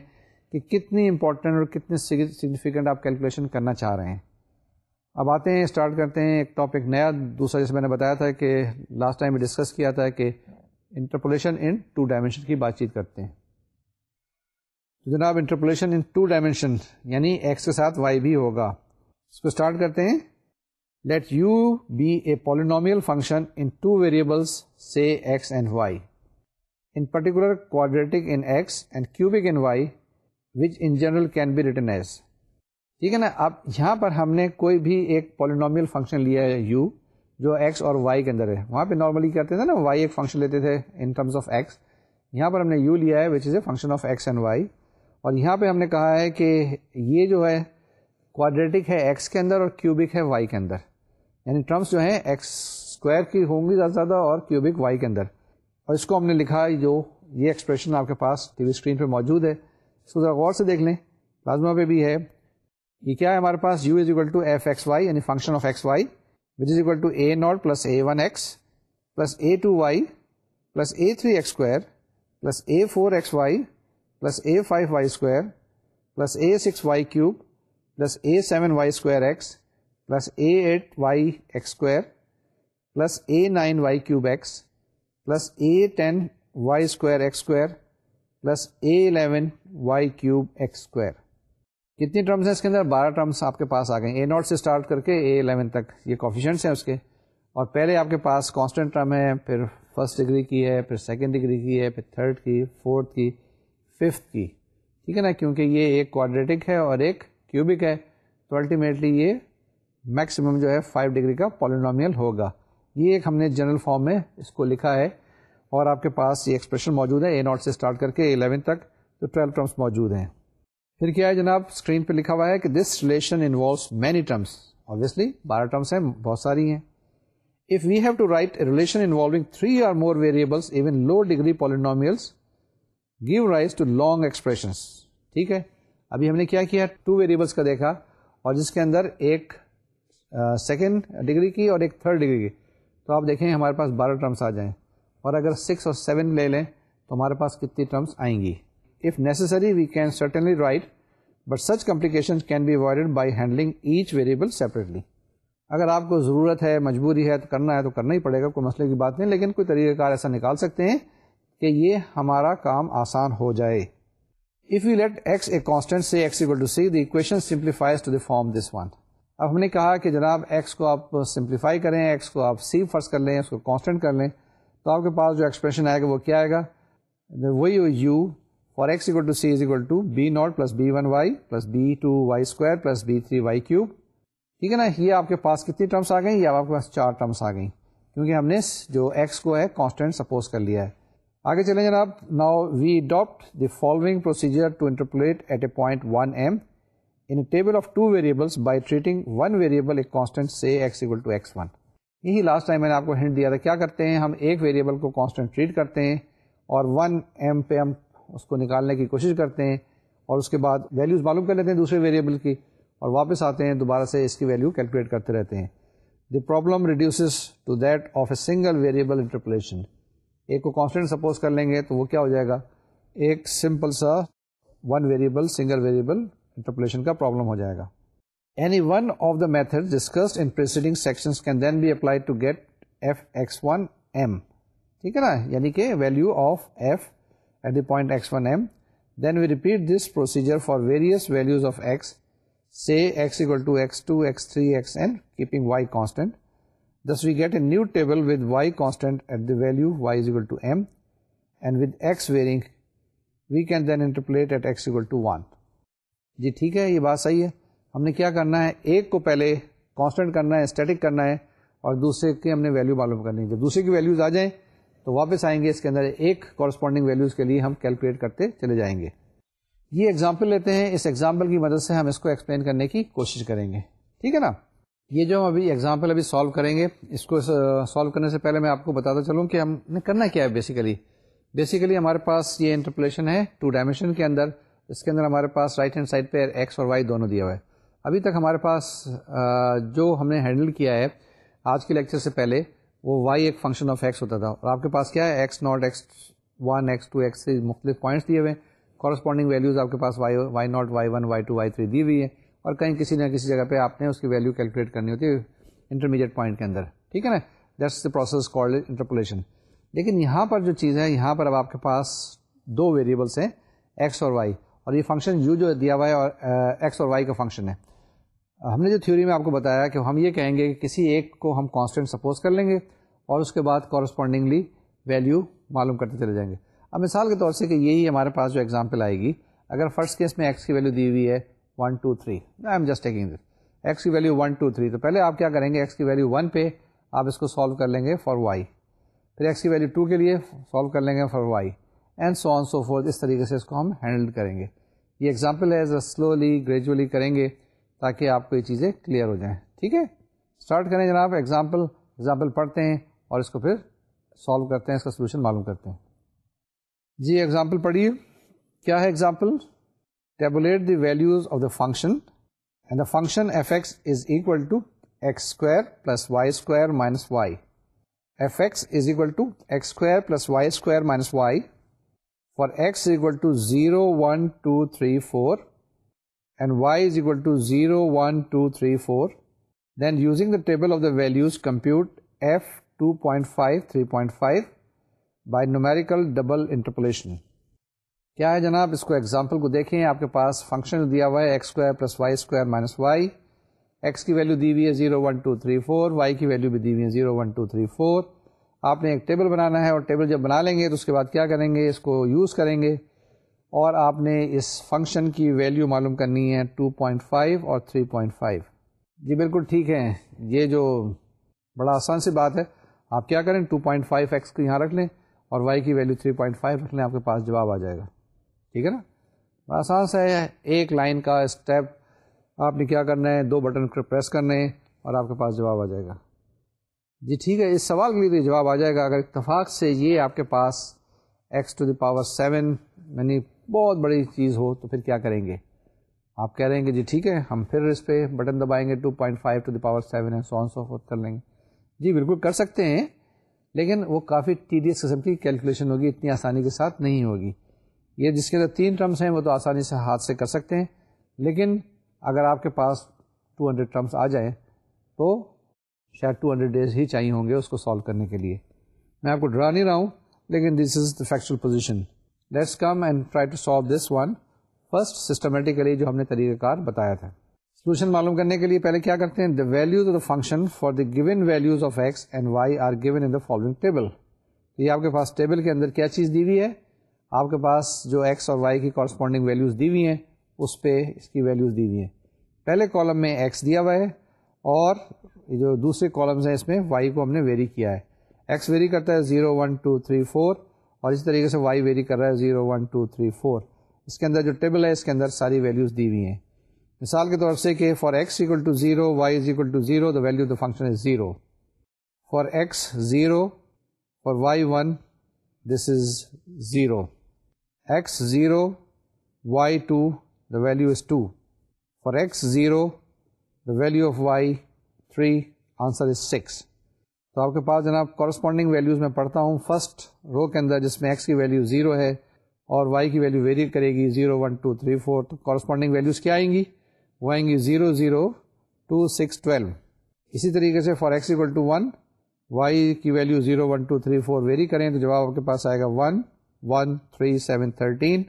کہ کتنی امپورٹنٹ اور کتنی سگنیفیکنٹ آپ کیلکولیشن کرنا چاہ رہے ہیں اب آتے ہیں اسٹارٹ کرتے ہیں ایک ٹاپک نیا دوسرا جیسے میں نے بتایا تھا کہ لاسٹ ٹائم ڈسکس کیا تھا کہ انٹرپولیشن ان ٹو ڈائمینشن کی بات چیت کرتے ہیں تو جناب ڈائمینشن یعنی ایکس کے ساتھ وائی بھی ہوگا اس کو اسٹارٹ کرتے ہیں let u be a polynomial function in two variables سے x and y in particular quadratic in x and cubic in y which in general can be written as ٹھیک ہے نا اب یہاں پر ہم نے کوئی بھی ایک پالینومیل فنکشن لیا ہے یو جو ایکس اور وائی کے اندر ہے وہاں پہ نارملی تھے نا وائی ایک فنکشن لیتے تھے ان ٹرمز آف ایکس یہاں پر ہم نے یو لیا ہے which is a function of X and Y اور یہاں پہ ہم نے کہا ہے کہ یہ جو ہے کوڈریٹک ہے ایکس کے اندر اور کیوبک ہے وائی کے اندر یعنی ٹرمس جو ہیں ایکس اسکوائر کی ہوں گی زیادہ سے زیادہ اور کیوبک وائی کے اندر اور اس کو ہم نے لکھا جو یہ ایکسپریشن آپ کے پاس ٹی وی اسکرین پہ موجود ہے اس کو ذرا غور سے دیکھ لیں پلازما پہ بھی ہے یہ کیا ہے ہمارے پاس U is equal to F X Y یعنی function of X Y which is equal to A naught plus A one X plus A two Y plus A three X square plus A four X Y plus A five Y square plus A six Y cube plus A seven Y square X plus A eight Y X square plus A nine Y cube X plus A ten Y square X square plus A eleven Y cube X square کتنی terms ہیں اس کے اندر بارہ terms آپ کے پاس آ گئے اے ناٹ سے اسٹارٹ کر کے اے الیون تک یہ کافیشنٹس ہیں اس کے اور پہلے آپ کے پاس کانسٹنٹ ٹرم ہے پھر فرسٹ ڈگری کی ہے پھر سیکنڈ ڈگری کی ہے پھر تھرڈ کی فورتھ کی ففتھ کی ٹھیک ہے نا کیونکہ یہ ایک کوڈریٹک ہے اور ایک کیوبک ہے تو الٹیمیٹلی یہ میکسیمم جو ہے فائیو ڈگری کا پالینومیل ہوگا یہ ایک ہم نے جنرل فارم میں اس کو لکھا ہے اور آپ کے پاس یہ ایکسپریشن موجود ہے اے ناٹ سے اسٹارٹ کر کے الیون تک تو ٹویلو ٹرمس موجود ہیں پھر کیا ہے جناب اسکرین پہ لکھا ہوا ہے کہ this relation involves many terms obviously بارہ ٹرمس ہیں بہت ساری ہیں if we have to write relation involving three or more variables even low degree polynomials give rise to long expressions ٹھیک ہے ابھی ہم نے کیا کیا ٹو ویریبلس کا دیکھا اور جس کے اندر ایک سیکنڈ ڈگری کی اور ایک تھرڈ ڈگری کی تو آپ دیکھیں ہمارے پاس بارہ ٹرمس آ جائیں اور اگر سکس اور سیون لے لیں تو ہمارے پاس کتنی ٹرمس آئیں گی if necessary we can certainly write but such complication can be avoided by handling each variable separately اگر آپ کو ضرورت ہے مجبوری ہے تو کرنا ہے تو کرنا ہی پڑے گا کوئی مسئلے کی بات نہیں لیکن کوئی طریقہ کار ایسا نکال سکتے ہیں کہ یہ ہمارا کام آسان ہو جائے if you let X a constant say X equal to C to the form this one اب ہم نے کہا کہ جناب ایکس کو آپ سمپلیفائی کریں ایکس کو آپ سی فرض کر لیں اس کو کانسٹنٹ کر لیں تو آپ کے پاس جو ایکسپریشن آئے گا وہ کیا آئے گا وہی U for X equal to C is equal to B naught plus B one Y plus B two Y square plus B three Y cube ٹھیک ہے نا یہ آپ کے پاس کتنی ٹرمس آ گئیں یا آپ کے پاس چار ٹرمس آ گئیں کیونکہ ہم نے جو ایکس کو ہے کانسٹنٹ سپوز کر لیا ہے آگے چلیں جناب now we adapt the following procedure to interpolate at a point one M in table of two variables by treating one variable ایک constant say X to X one یہی لاسٹ ٹائم میں نے آپ کو ہنٹ دیا تھا کیا کرتے ہیں ہم ایک ویریبل کو کانسٹنٹ ٹریٹ کرتے ہیں اور ون ایم پہ ہم اس کو نکالنے کی کوشش کرتے ہیں اور اس کے بعد ویلیوز معلوم کر لیتے ہیں دوسرے ویریبل کی اور واپس آتے ہیں دوبارہ سے اس کی ویلیو کیلکولیٹ کرتے رہتے ہیں the problem reduces to that of a single variable interpolation ایک کو کانسٹینٹ سپوز کر لیں گے تو وہ کیا ہو جائے گا ایک سمپل سا one variable single variable interpolation کا پرابلم ہو جائے گا any one of the method discuss in section can then be apply to get F X one M ٹھیک ہے نا یعنی کہ value of F at the point X one M then we repeat this procedure for various values of X say X equal to X two X three X and keeping Y constant this we get a new table with Y constant at the value Y equal to M and with X varying we can then interpolate at X equal to one G ٹھیک ہے یہ بات صحیح ہے ہم نے کیا کرنا ہے ایک کو پہلے کانسٹنٹ کرنا ہے اسٹیٹک کرنا ہے اور دوسرے کے ہم نے ویلیو معلوم کرنی ہے جب دوسرے کی ویلیوز آ جائیں تو واپس آئیں گے اس کے اندر ایک کورسپونڈنگ ویلیوز کے لیے ہم کیلکولیٹ کرتے چلے جائیں گے یہ ایگزامپل لیتے ہیں اس ایگزامپل کی مدد سے ہم اس کو ایکسپلین کرنے کی کوشش کریں گے ٹھیک ہے نا یہ جو ہم ابھی ایگزامپل ابھی سالو کریں گے اس کو سالو کرنے سے پہلے میں آپ کو بتاتا چلوں کہ ہم نے کرنا کیا ہے بیسیکلی بیسیکلی ہمارے پاس یہ انٹرپلیشن ہے ٹو ڈائمینشن کے اندر اس کے اندر ہمارے پاس رائٹ ہینڈ سائڈ پہ ایکس اور وائی دونوں دیا ہوا ہے ابھی تک ہمارے پاس جو ہم نے ہینڈل کیا ہے آج کے لیکچر سے پہلے وہ وائی ایک فنکشن آف ایکس ہوتا تھا اور آپ کے پاس کیا ہے X naught X one X two X مختلف پوائنٹس دیے ہوئے ہیں کورسپونڈنگ ویلیوز آپ کے پاس Y Y naught Y one Y two Y three دی ہوئی ہے اور کہیں کسی نہ کسی جگہ پہ آپ نے اس کی ویلیو کیلکولیٹ کرنی ہوتی ہے انٹرمیڈیٹ پوائنٹ کے اندر ٹھیک ہے نا that's the process called interpolation لیکن یہاں پر جو چیز ہے یہاں پر اب آپ کے پاس دو ویریبلس ہیں ایکس اور وائی اور یہ فنکشن یو جو دیا ہوا ہے اور ایکس uh, اور وائی کا فنکشن ہے ہم نے جو تھیوری میں آپ کو بتایا کہ ہم یہ کہیں گے کہ کسی ایک کو ہم کانسٹنٹ سپوز کر لیں گے اور اس کے بعد کورسپونڈنگلی ویلیو معلوم کرتے چلے جائیں گے اب مثال کے طور سے کہ یہی ہمارے پاس جو ایگزامپل آئے گی اگر فرسٹ کیس میں ایکس کی ویلیو دی ہوئی ہے one two three I'm just taking this X کی ویلیو ون ٹو تھری تو پہلے آپ کیا کریں گے ایکس کی ویلیو ون پہ آپ اس کو سالو کر لیں گے فار وائی پھر ایکس کی ویلیو ٹو کے لیے سالو کر لیں گے for y and so on so forth اس طریقے سے اس کو ہم ہینڈل کریں گے یہ ایگزامپل ہے سلولی گریجولی کریں گے تاکہ آپ کو یہ چیزیں کلیئر ہو جائیں ٹھیک ہے اسٹارٹ کریں جناب ایگزامپل ایگزامپل پڑھتے ہیں اور اس کو پھر سالو کرتے ہیں اس کا سولوشن معلوم کرتے ہیں جی ایگزامپل پڑھیے کیا ہے example tabulate the values of the function, and the function fx is equal to x square plus y square minus y. fx is equal to x square plus y square minus y for x is equal to 0, 1, 2, 3, 4 and y is equal to 0, 1, 2, 3, 4. Then using the table of the values, compute f 2.5, 3.5 by numerical double interpolation. کیا ہے جناب اس کو example کو دیکھیں آپ کے پاس function دیا ہوا ہے X square plus Y square minus Y X کی ویلیو دی ہوئی ہے zero one two three four Y کی ویلیو بھی دی ہوئی ہے zero one two three four آپ نے ایک ٹیبل بنانا ہے اور ٹیبل جب بنا لیں گے تو اس کے بعد کیا کریں گے اس کو یوز کریں گے اور آپ نے اس فنکشن کی ویلیو معلوم کرنی ہے ٹو پوائنٹ فائیو اور تھری پوائنٹ فائیو جی بالکل ٹھیک ہے یہ جو بڑا آسان سی بات ہے آپ کیا کریں ٹو پوائنٹ فائیو ایکس کو یہاں رکھ لیں اور وائی کی ویلو تھری پوائنٹ فائیو رکھ لیں آپ کے پاس جواب آ جائے گا ٹھیک ہے نا بڑا سا ہے ایک لائن کا اسٹیپ آپ نے کیا کرنا ہے دو بٹن پریس کرنے اور آپ کے پاس جواب آ جائے گا جی ٹھیک ہے اس سوال کے لیے جواب آ جائے گا اگر اتفاق سے یہ آپ کے پاس x to the power seven یعنی بہت بڑی چیز ہو تو پھر کیا کریں گے آپ کہہ رہے ہیں کہ جی ٹھیک ہے ہم پھر اس پہ بٹن دبائیں گے two point five to the power seven ہے سو سو فوٹ کر لیں گے جی بالکل کر سکتے ہیں لیکن وہ کافی ٹی ڈی ایس قسم کی کیلکولیشن ہوگی اتنی آسانی کے ساتھ نہیں ہوگی یہ جس کے اندر تین ٹرمس ہیں وہ تو آسانی سے ہاتھ سے کر سکتے ہیں لیکن اگر آپ کے پاس 200 ہنڈریڈ ٹرمس آ جائیں تو شاید 200 ہنڈریڈ ڈیز ہی چاہیے ہوں گے اس کو سالو کرنے کے لیے میں آپ کو ڈرا نہیں رہا ہوں لیکن this is the factual position let's come and try to solve this one first systematically جو ہم نے طریقہ کار بتایا تھا سولوشن معلوم کرنے کے لیے پہلے کیا کرتے ہیں the values of the function for the given values of X and Y are given in the following table یہ آپ کے پاس ٹیبل کے اندر کیا چیز دی ہوئی ہے آپ کے پاس جو ایکس اور وائی کی کورسپونڈنگ ویلیوز دی ہوئی ہیں اس پہ اس کی ویلیوز دی ہوئی ہیں پہلے کالم میں ایکس دیا ہوا ہے اور جو دوسرے کالمز ہیں اس میں وائی کو ہم نے ویری کیا ہے ایکس ویری کرتا ہے zero one two three four اور اسی طریقے سے وائی ویری کر رہا ہے zero one two three four اس کے اندر جو ٹیبل ہے اس کے اندر ساری ویلیوز دی ہوئی ہیں مثال کے طور سے کہ for X equal to zero Y is equal to zero the value the function is zero for X zero for Y one this is zero X zero Y two the value is two for X zero the value of Y three answer is six تو آپ کے پاس جناب corresponding values میں پڑھتا ہوں first row کے اندر جس میں ایکس کی ویلیو زیرو ہے اور وائی کی ویلیو ویری کرے گی zero one two three four تو کورسپونڈنگ ویلیوز کیا آئیں گی وہ آئیں گی zero zero two six twelve اسی طریقے سے for X equal to one Y کی value zero one two three four vary کریں تو جواب آپ کے پاس آئے گا one one three seven thirteen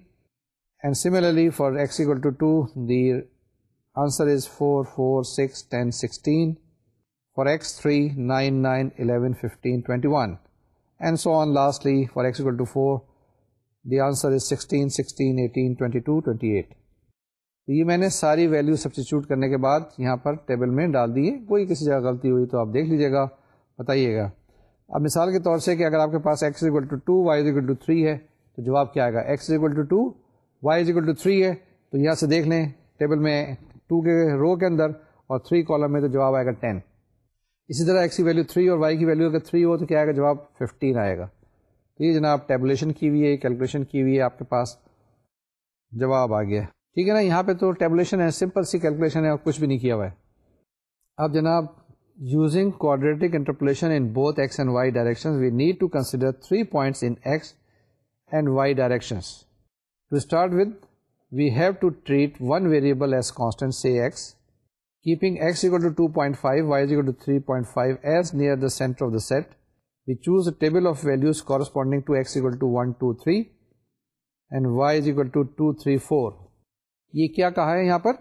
and similarly for X equal to two the answer is four four six ten sixteen for X three nine nine eleven fifteen twenty one and so on lastly for X equal to four the answer is sixteen sixteen eighteen twenty two twenty eight تو یہ میں نے ساری value substitute کرنے کے بعد یہاں پر table میں ڈال دی ہے کوئی کسی جگہ غلطی ہوئی تو آپ دیکھ لیجیے گا بتائیے گا اب مثال کے طور سے کہ اگر آپ کے پاس X equal to two Y equal to three ہے تو جواب کیا آئے گا X equal to two Y equal to three ہے تو یہاں سے دیکھ لیں ٹیبل میں ٹو کے رو کے اندر اور تھری کالم میں تو جواب آئے گا ٹین اسی طرح ایکس کی ویلیو تھری اور وائی کی ویلیو اگر تھری ہو تو کیا آئے گا جواب ففٹین آئے گا تو یہ جناب ٹیبلیشن کی ہوئی ہے کیلکولیشن کی ہوئی ہے آپ کے پاس جواب آ گیا ٹھیک ہے نا یہاں پہ تو ٹیبلیشن ہے سمپل سی کیلکولیشن ہے اور کچھ بھی نہیں کیا ہوا ہے اب جناب یوزنگ کوئی need ٹوسیڈرسپونڈنگ Y is equal four یہ کیا کہا ہے یہاں پر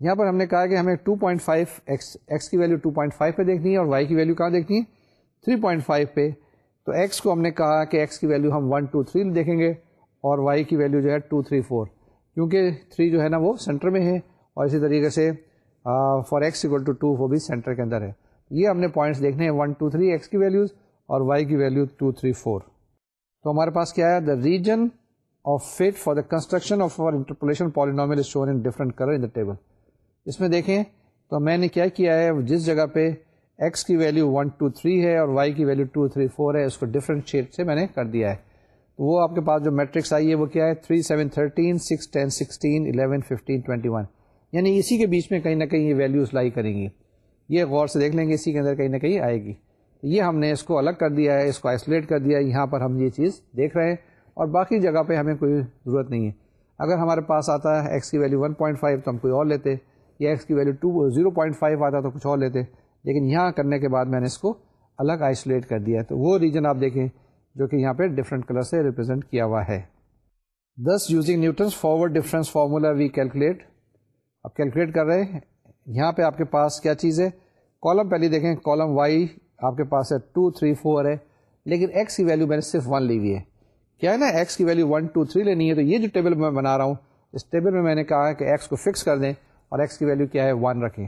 یہاں پر ہم نے کہا کہ ہمیں 2.5 پوائنٹ فائیو ایکس کی ویلیو 2.5 پوائنٹ پہ دیکھنی ہے اور وائی کی ویلو کہاں دیکھنی ہے 3.5 پہ تو ایکس کو ہم نے کہا کہ ایکس کی ویلو ہم 1 2 3 دیکھیں گے اور وائی کی ویلیو جو ہے 2 3 4 کیونکہ 3 جو ہے نا وہ سینٹر میں ہے اور اسی طریقے سے for x equal to two وہ بھی سینٹر کے اندر ہے یہ ہم نے پوائنٹس دیکھنے ہیں 1 2 3 ایکس کی ویلیوز اور وائی کی ویلو 2 3 4 تو ہمارے پاس کیا ہے the region of fit for the construction of our interpolation polynomial shown in different colour in the table اس میں دیکھیں تو میں نے کیا کیا ہے جس جگہ پہ ایکس کی ویلیو ون ٹو تھری ہے اور وائی کی ویلیو ٹو تھری فور ہے اس کو ڈفرینٹ شیپ سے میں نے کر دیا ہے تو وہ آپ کے پاس جو میٹرکس آئی ہے وہ کیا ہے three seven thirteen six ten sixteen eleven fifteen twenty one یعنی اسی کے بیچ میں کہیں نہ کہیں یہ ویلیوز لائی کریں گی یہ غور سے دیکھ لیں گے اسی کے اندر کہیں نہ کہیں آئے گی تو یہ ہم نے اس کو الگ کر دیا ہے اس کو آئسولیٹ کر دیا ہے یہاں پر ہم یہ چیز دیکھ رہے ہیں اور باقی جگہ پہ ہمیں کوئی ضرورت نہیں ہے اگر ہمارے پاس آتا ہے ایکس کی ویلیو ون پوائنٹ فائیو تو ہم کوئی اور لیتے یا ایکس کی value two zero point five آتا تو کچھ اور لیتے لیکن یہاں کرنے کے بعد میں نے اس کو الگ آئسولیٹ کر دیا ہے تو وہ ریجن آپ دیکھیں جو کہ یہاں پہ ڈفرینٹ کلر سے ریپرزینٹ کیا ہوا ہے this using Newton's forward difference formula we calculate آپ کیلکولیٹ کر رہے ہیں یہاں پہ آپ کے پاس کیا چیز ہے کالم پہلے دیکھیں کالم وائی آپ کے پاس ہے ٹو تھری فور ہے لیکن ایکس کی ویلو میں نے صرف ون لی ہوئی ہے کیا ہے نا ایکس کی ویلو ون ٹو تھری لینی ہے تو یہ جو ٹیبل میں بنا رہا ہوں اس ٹیبل میں میں نے کہا ہے کہ ایکس کو فکس کر دیں اور ایکس کی ویلو کیا ہے ون رکھیں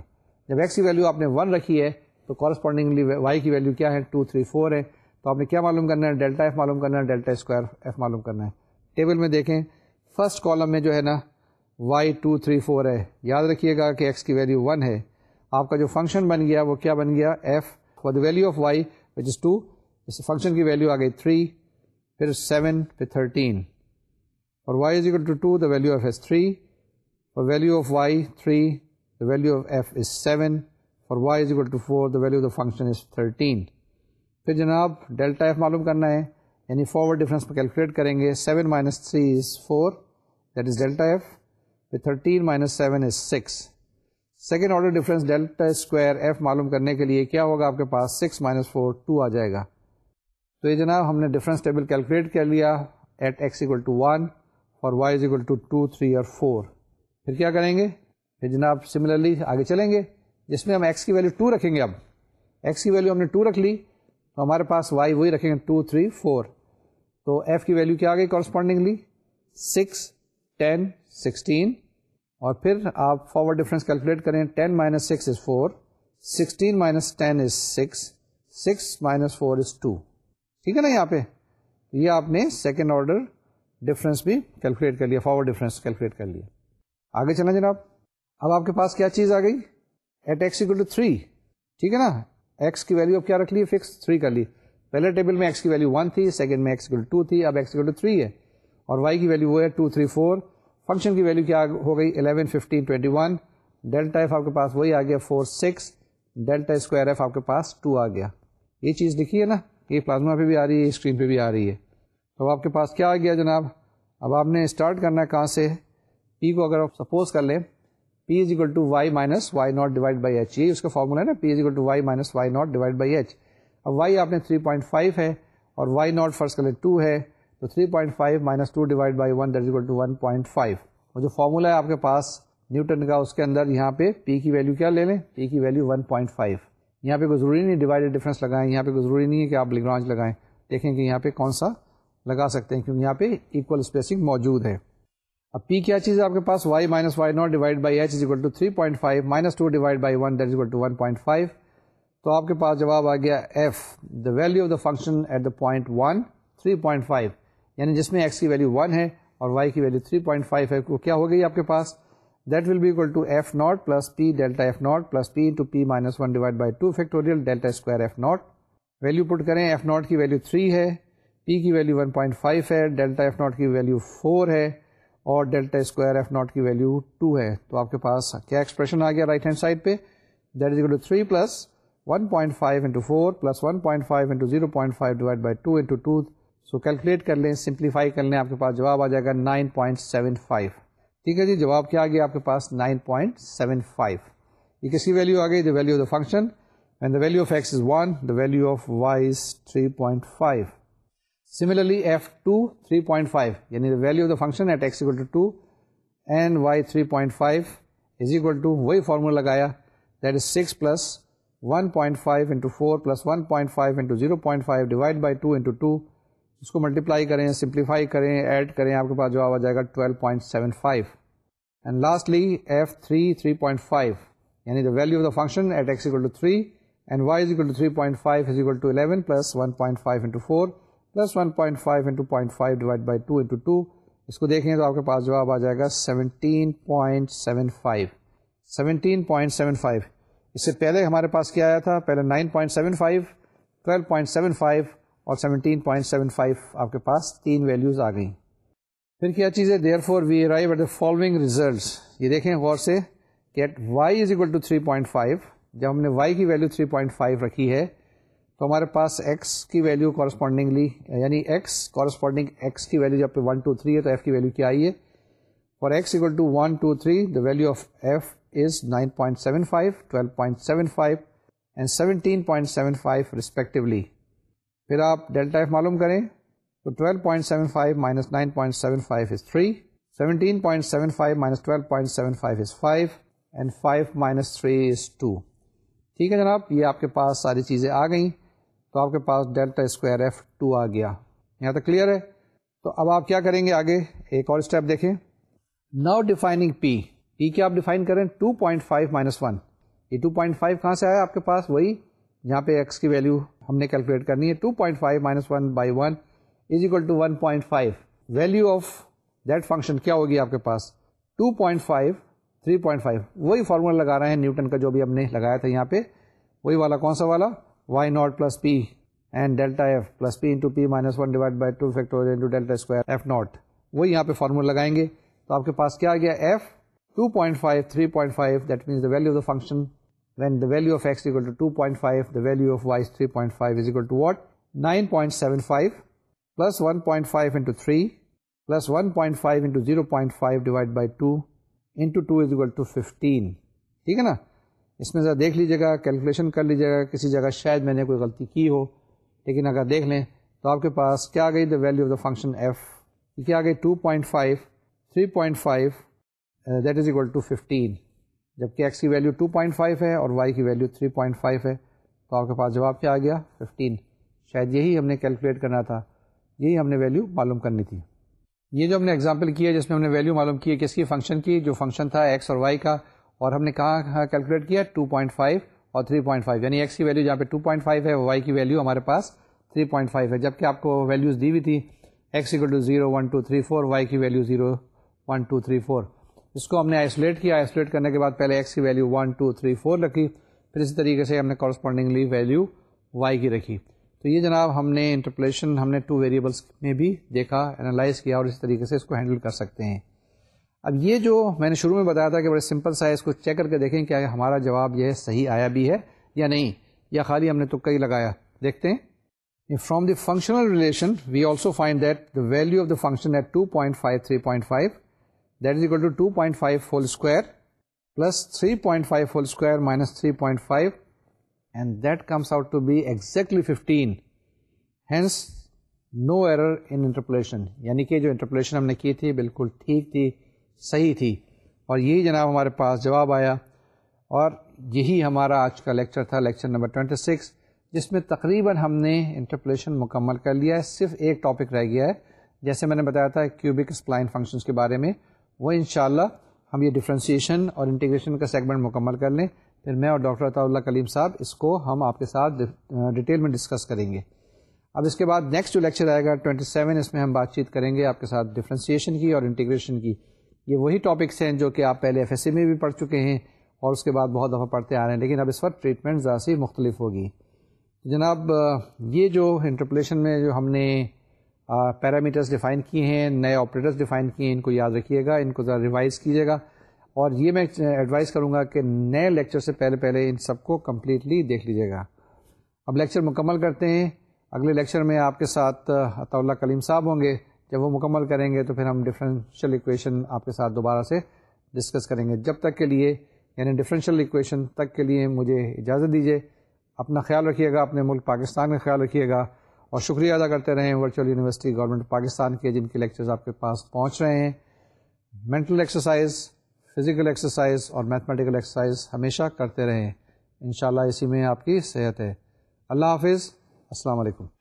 جب ایکس کی ویلو آپ نے ون رکھی ہے تو کورسپونڈنگلی وائی کی ویلو کیا ہے ٹو تھری فور ہے تو آپ نے کیا معلوم کرنا ہے ڈیلٹا ایف معلوم کرنا ہے ڈیلٹا اسکوائر ایف معلوم کرنا ہے ٹیبل میں دیکھیں فرسٹ کالم میں جو ہے نا وائی ٹو تھری فور ہے یاد رکھیے گا کہ ایکس کی ویلیو ون ہے آپ کا جو فنکشن بن گیا وہ کیا بن گیا F for the value of Y which is two us function کی ویلو آ گئی تھری پھر سیون پھر تھرٹین اور Y is equal to two the value F is three اور value of Y three value of F is seven for Y is equal to four the value of the function is thirteen پھر جناب delta F معلوم کرنا ہے یعنی forward difference پہ calculate کریں گے seven minus three is four that is delta F و thirteen minus seven is six second order difference delta square F معلوم کرنے کے لیے کیا ہوگا آپ کے پاس سکس مائنس فور ٹو آ جائے گا تو یہ جناب ہم نے ڈفرینس ٹیبل کیلکولیٹ کر لیا at x equal to one اور y is equal to two three اور فور پھر کیا کریں گے پھر جناب سملرلی آگے چلیں گے جس میں ہم ایکس کی ویلو ٹو رکھیں گے اب ایکس کی ویلو ہم نے ٹو رکھ لی تو ہمارے پاس وائی وہی رکھیں گے ٹو تھری فور تو ایف کی ویلو کیا آ گئی کورسپونڈنگلی سکس ٹین سکسٹین اور پھر آپ فارورڈ ڈفرینس کیلکولیٹ کریں ten minus six is four sixteen minus ten is six six minus four is two ٹھیک ہے نا یہاں پہ یہ آپ نے سیکنڈ آرڈر ڈفرینس بھی کیلکولیٹ کر لیا فارورڈ ڈفرینس کیلکولیٹ کر لیا آگے چلیں جناب اب آپ کے پاس کیا چیز آ گئی at X equal to three ٹھیک ہے نا ایکس کی ویلو اب کیا رکھ لی فکس تھری کر لی پہلے ٹیبل میں ایکس کی ویلو ون تھی سیکنڈ میں ایکس اکول ٹو تھی اب ایکس اکول ٹو تھری ہے اور وائی کی ویلیو وہ ہے ٹو تھری فور فنکشن کی ویلیو کیا ہو گئی eleven fifteen twenty one delta F آپ کے پاس وہی آ گیا four six delta square F آپ کے پاس ٹو آ گیا یہ چیز لکھی ہے نا یہ پلازما پہ بھی آ رہی ہے اسکرین پہ بھی آ رہی ہے تو آپ کے پاس کیا آ گیا جناب اب آپ نے اسٹارٹ کرنا ہے کہاں سے پی کو اگر آپ سپوز کر لیں P is equal to Y minus Y naught divide by H یہ اس کا فارمولا ہے نا P is equal to Y minus Y naught divide by H اب وائی آپ نے تھری پوائنٹ فائیو ہے اور وائی ناٹ فرض کر لیں ٹو ہے تو three point five minus two divide by one that is equal to one point five اور جو فارمولا ہے آپ کے پاس نیوٹن کا اس کے اندر یہاں پہ پی کی ویلیو کیا لے لیں پی کی ویلیو ون پوائنٹ فائیو یہاں پہ کوئی ضروری نہیں ڈیوائڈ ڈفرینس لگائیں یہاں پہ کوئی ضروری نہیں ہے کہ آپ لگرانچ لگائیں دیکھیں کہ یہاں پہ کون سا لگا سکتے ہیں کیونکہ یہاں پہ ایکول اسپیسنگ موجود ہے اب پی کیا چیز ہے آپ کے پاس Y minus Y naught divide by H is equal to three point five minus two divide by one that is equal to one point five تو آپ کے پاس جواب آ گیا F the value of the function at the point one three point five یعنی جس میں ایکس کی ویلو ون ہے اور وائی کی ویلو تھری پوائنٹ فائیو ہے وہ کیا ہو گئی آپ کے پاس that will be equal to F naught plus P delta F naught plus P into P minus one divide by two factorial delta square F naught value put کریں F naught کی value three ہے پی کی value one point five ہے delta F naught کی value four ہے اور delta square F naught کی value two ہے تو آپ کے پاس کیا ایکسپریشن آ گیا رائٹ ہینڈ سائڈ پہ that is equal to three plus one point five into four plus one point five into zero point five divide by two into two so calculate کر لیں سمپلیفائی کر لیں آپ کے پاس جواب آ جائے گا نائن پوائنٹ سیون فائیو ٹھیک ہے جی جواب کیا آ گیا آپ کے پاس نائن پوائنٹ سیون فائیو یہ کسی ویلو آ گئی the value of the function and the value of X is one the value of Y is three point five similarly twenty five یعنی value of the function at X equal to two and Y three point five is equal to وہی formula لگایا that is six plus one point five into four plus one point five into zero point five divide by two into two اس کو multiply کریں simplify کریں add کریں آپ کے پاس جواب آ جائے گا twelve point seven five and lastly F three three point five یعنی the value of the function at X equal equal equal to two two three three and Y is is point five eleven plus one point five into four plus one point five into point five divide by two into two اس کو دیکھیں تو آپ کے پاس جواب آ جائے گا seventeen point seven five seventeen point seven five اس سے پہلے ہمارے پاس کیا آیا تھا پہلے nine point seven five twelve point seven five اور سیونٹین پوائنٹ سیون فائیو آپ کے پاس تین ویلیوز آ گئیں پھر کیا چیز ہے therefore we arrive at the following results یہ دیکھیں غور سے کہ at Y is equal to three point five جب ہم نے وائی کی ویلیو تھری پوائنٹ فائیو رکھی ہے تو ہمارے پاس ایکس کی ویلیو کورسپونڈنگلی یعنی ایکس کورسپونڈنگ ایکس کی ویلیو جب پہ ون ٹو تھری ہے تو ایف کی ویلیو کیا آئی ہے for X equal to one two three the value of F is nine point seven five twelve point seven five and seventeen point seven five respectively پھر آپ delta F معلوم کریں تو twelve point seven five minus nine point seven five is three seventeen point seven five minus twelve point seven five is five and five minus three is two ٹھیک ہے جناب یہ آپ کے پاس ساری چیزیں آ گئیں تو آپ کے پاس ڈیلٹا اسکوائر ایف ٹو آ گیا یہاں تک کلیئر ہے تو اب آپ کیا کریں گے آگے ایک اور اسٹیپ دیکھیں ناؤ ڈیفائننگ پی پی کیا آپ ڈیفائن کریں two point five minus one یہ ٹو پوائنٹ فائیو کہاں سے آیا آپ کے پاس وہی جہاں پہ ایکس کی ویلیو ہم نے کیلکولیٹ کرنی ہے two point five minus one by one is equal to one point five value of that function کیا ہوگی آپ کے پاس two point five three point five وہی فارمولا لگا رہے ہیں نیوٹن کا جو بھی ہم نے لگایا تھا یہاں پہ وہی والا کون سا والا Y naught plus P and delta F plus P into P minus one divide by two factor square وہ یہاں پہ فارمول لگائیں گے تو آپ کے پاس کیا گیا F two point five three point five that means the value of the function when the value of X two two point five five two what nine point seven five plus one point five three plus one point five zero point five two fifteen ٹھیک ہے نا اس میں ذرا دیکھ لیجیے گا calculation کر لیجیے گا کسی جگہ شاید میں نے کوئی غلطی کی ہو لیکن اگر دیکھ لیں تو آپ کے پاس کیا آ گئی the value of the function F کیا گئی two point five three point five that is equal to fifteen جب کہ ایکس کی ویلیو ٹو پوائنٹ فائیو ہے اور وائی کی ویلیو تھری پوائنٹ فائیو ہے تو آپ کے پاس جواب کیا آ گیا ففٹین شاید یہی ہم نے کیلکولیٹ کرنا تھا یہی ہم نے ویلیو معلوم کرنی تھی یہ جو ہم نے ایگزامپل کیا جس میں ہم نے ویلیو معلوم کی ہے کی فنکشن کی جو فنکشن تھا ایکس اور وائی کا اور ہم نے کہاں کیلکولیٹ کیا 2.5 اور 3.5 یعنی ایکس کی ویلیو جہاں پہ 2.5 ہے وائی کی ویلیو ہمارے پاس 3.5 ہے جبکہ آپ کو ویلیوز دی ہوئی تھی X equal to zero one two three four Y کی value zero one two three four اس کو ہم نے آئسولیٹ کیا آئسولیٹ کرنے کے بعد پہلے ایکس کی value one two three four رکھی پھر اسی طریقے سے ہم نے کورسپونڈنگلی ویلیو وائی کی رکھی تو یہ جناب ہم نے انٹرپلیشن ہم نے ٹو ویریبلس میں بھی دیکھا انالائز کیا اور اسی طریقے سے اس کو ہینڈل کر سکتے ہیں اب یہ جو میں نے شروع میں بتایا تھا کہ بڑے سمپل سا ہے اس کو چیک کر کے دیکھیں کہ ہمارا جواب یہ صحیح آیا بھی ہے یا نہیں یا خالی ہم نے تو کئی لگایا دیکھتے ہیں from the functional relation we also find that the value of the function at two point five three point five that is equal to two point five whole square plus three point five whole square minus three point five and that comes out to be exactly fifteen hence no error interpolation یعنی کہ جو interpolation ہم نے کی تھی بالکل ٹھیک تھی صحیح تھی اور یہی جناب ہمارے پاس جواب آیا اور یہی ہمارا آج کا لیکچر تھا لیکچر نمبر 26 جس میں تقریباً ہم نے انٹرپلیشن مکمل کر لیا ہے صرف ایک ٹاپک رہ گیا ہے جیسے میں نے بتایا تھا کیوبک اسپلائن فنکشنس کے بارے میں وہ انشاءاللہ ہم یہ ڈفرینسیشن اور انٹیگریشن کا سیگمنٹ مکمل کر لیں پھر میں اور ڈاکٹر عطا اللہ کلیم صاحب اس کو ہم آپ کے ساتھ ڈیٹیل میں ڈسکس کریں گے اب اس کے بعد نیکسٹ جو لیکچر آئے گا 27 اس میں ہم بات چیت کریں گے آپ کے ساتھ ڈفرینسیشن کی اور انٹیگریشن کی یہ وہی ٹاپکس ہیں جو کہ آپ پہلے ایف ایس اے میں بھی پڑھ چکے ہیں اور اس کے بعد بہت دفعہ پڑھتے آ رہے ہیں لیکن اب اس وقت ٹریٹمنٹ ذرا سی مختلف ہوگی جناب یہ جو انٹرپلیشن میں جو ہم نے پیرامیٹرس ڈیفائن کیے ہیں نئے آپریٹرس ڈیفائن کیے ہیں ان کو یاد رکھیے گا ان کو ذرا ریوائز کیجیے گا اور یہ میں ایڈوائز کروں گا کہ نئے لیکچر سے پہلے پہلے ان سب کو کمپلیٹلی دیکھ لیجیے گا اب لیکچر مکمل کرتے ہیں اگلے لیکچر میں آپ کے ساتھ عطا اللہ کلیم صاحب ہوں گے جب وہ مکمل کریں گے تو پھر ہم ڈفرینشیل اکویشن آپ کے ساتھ دوبارہ سے ڈسکس کریں گے جب تک کے لیے یعنی ڈفرینشیل ایکویشن تک کے لیے مجھے اجازت دیجیے اپنا خیال رکھیے گا اپنے ملک پاکستان کا خیال رکھیے گا اور شکریہ ادا کرتے رہیں ورچوئل یونیورسٹی گورنمنٹ پاکستان کے جن کے لیکچرز آپ کے پاس پہنچ رہے ہیں مینٹل ایکسرسائز فزیکل ایکسرسائز اور میتھمیٹیکل ایکسرسائز ہمیشہ کرتے رہیں انشاءاللہ اسی میں آپ کی صحت ہے اللہ حافظ السلام علیکم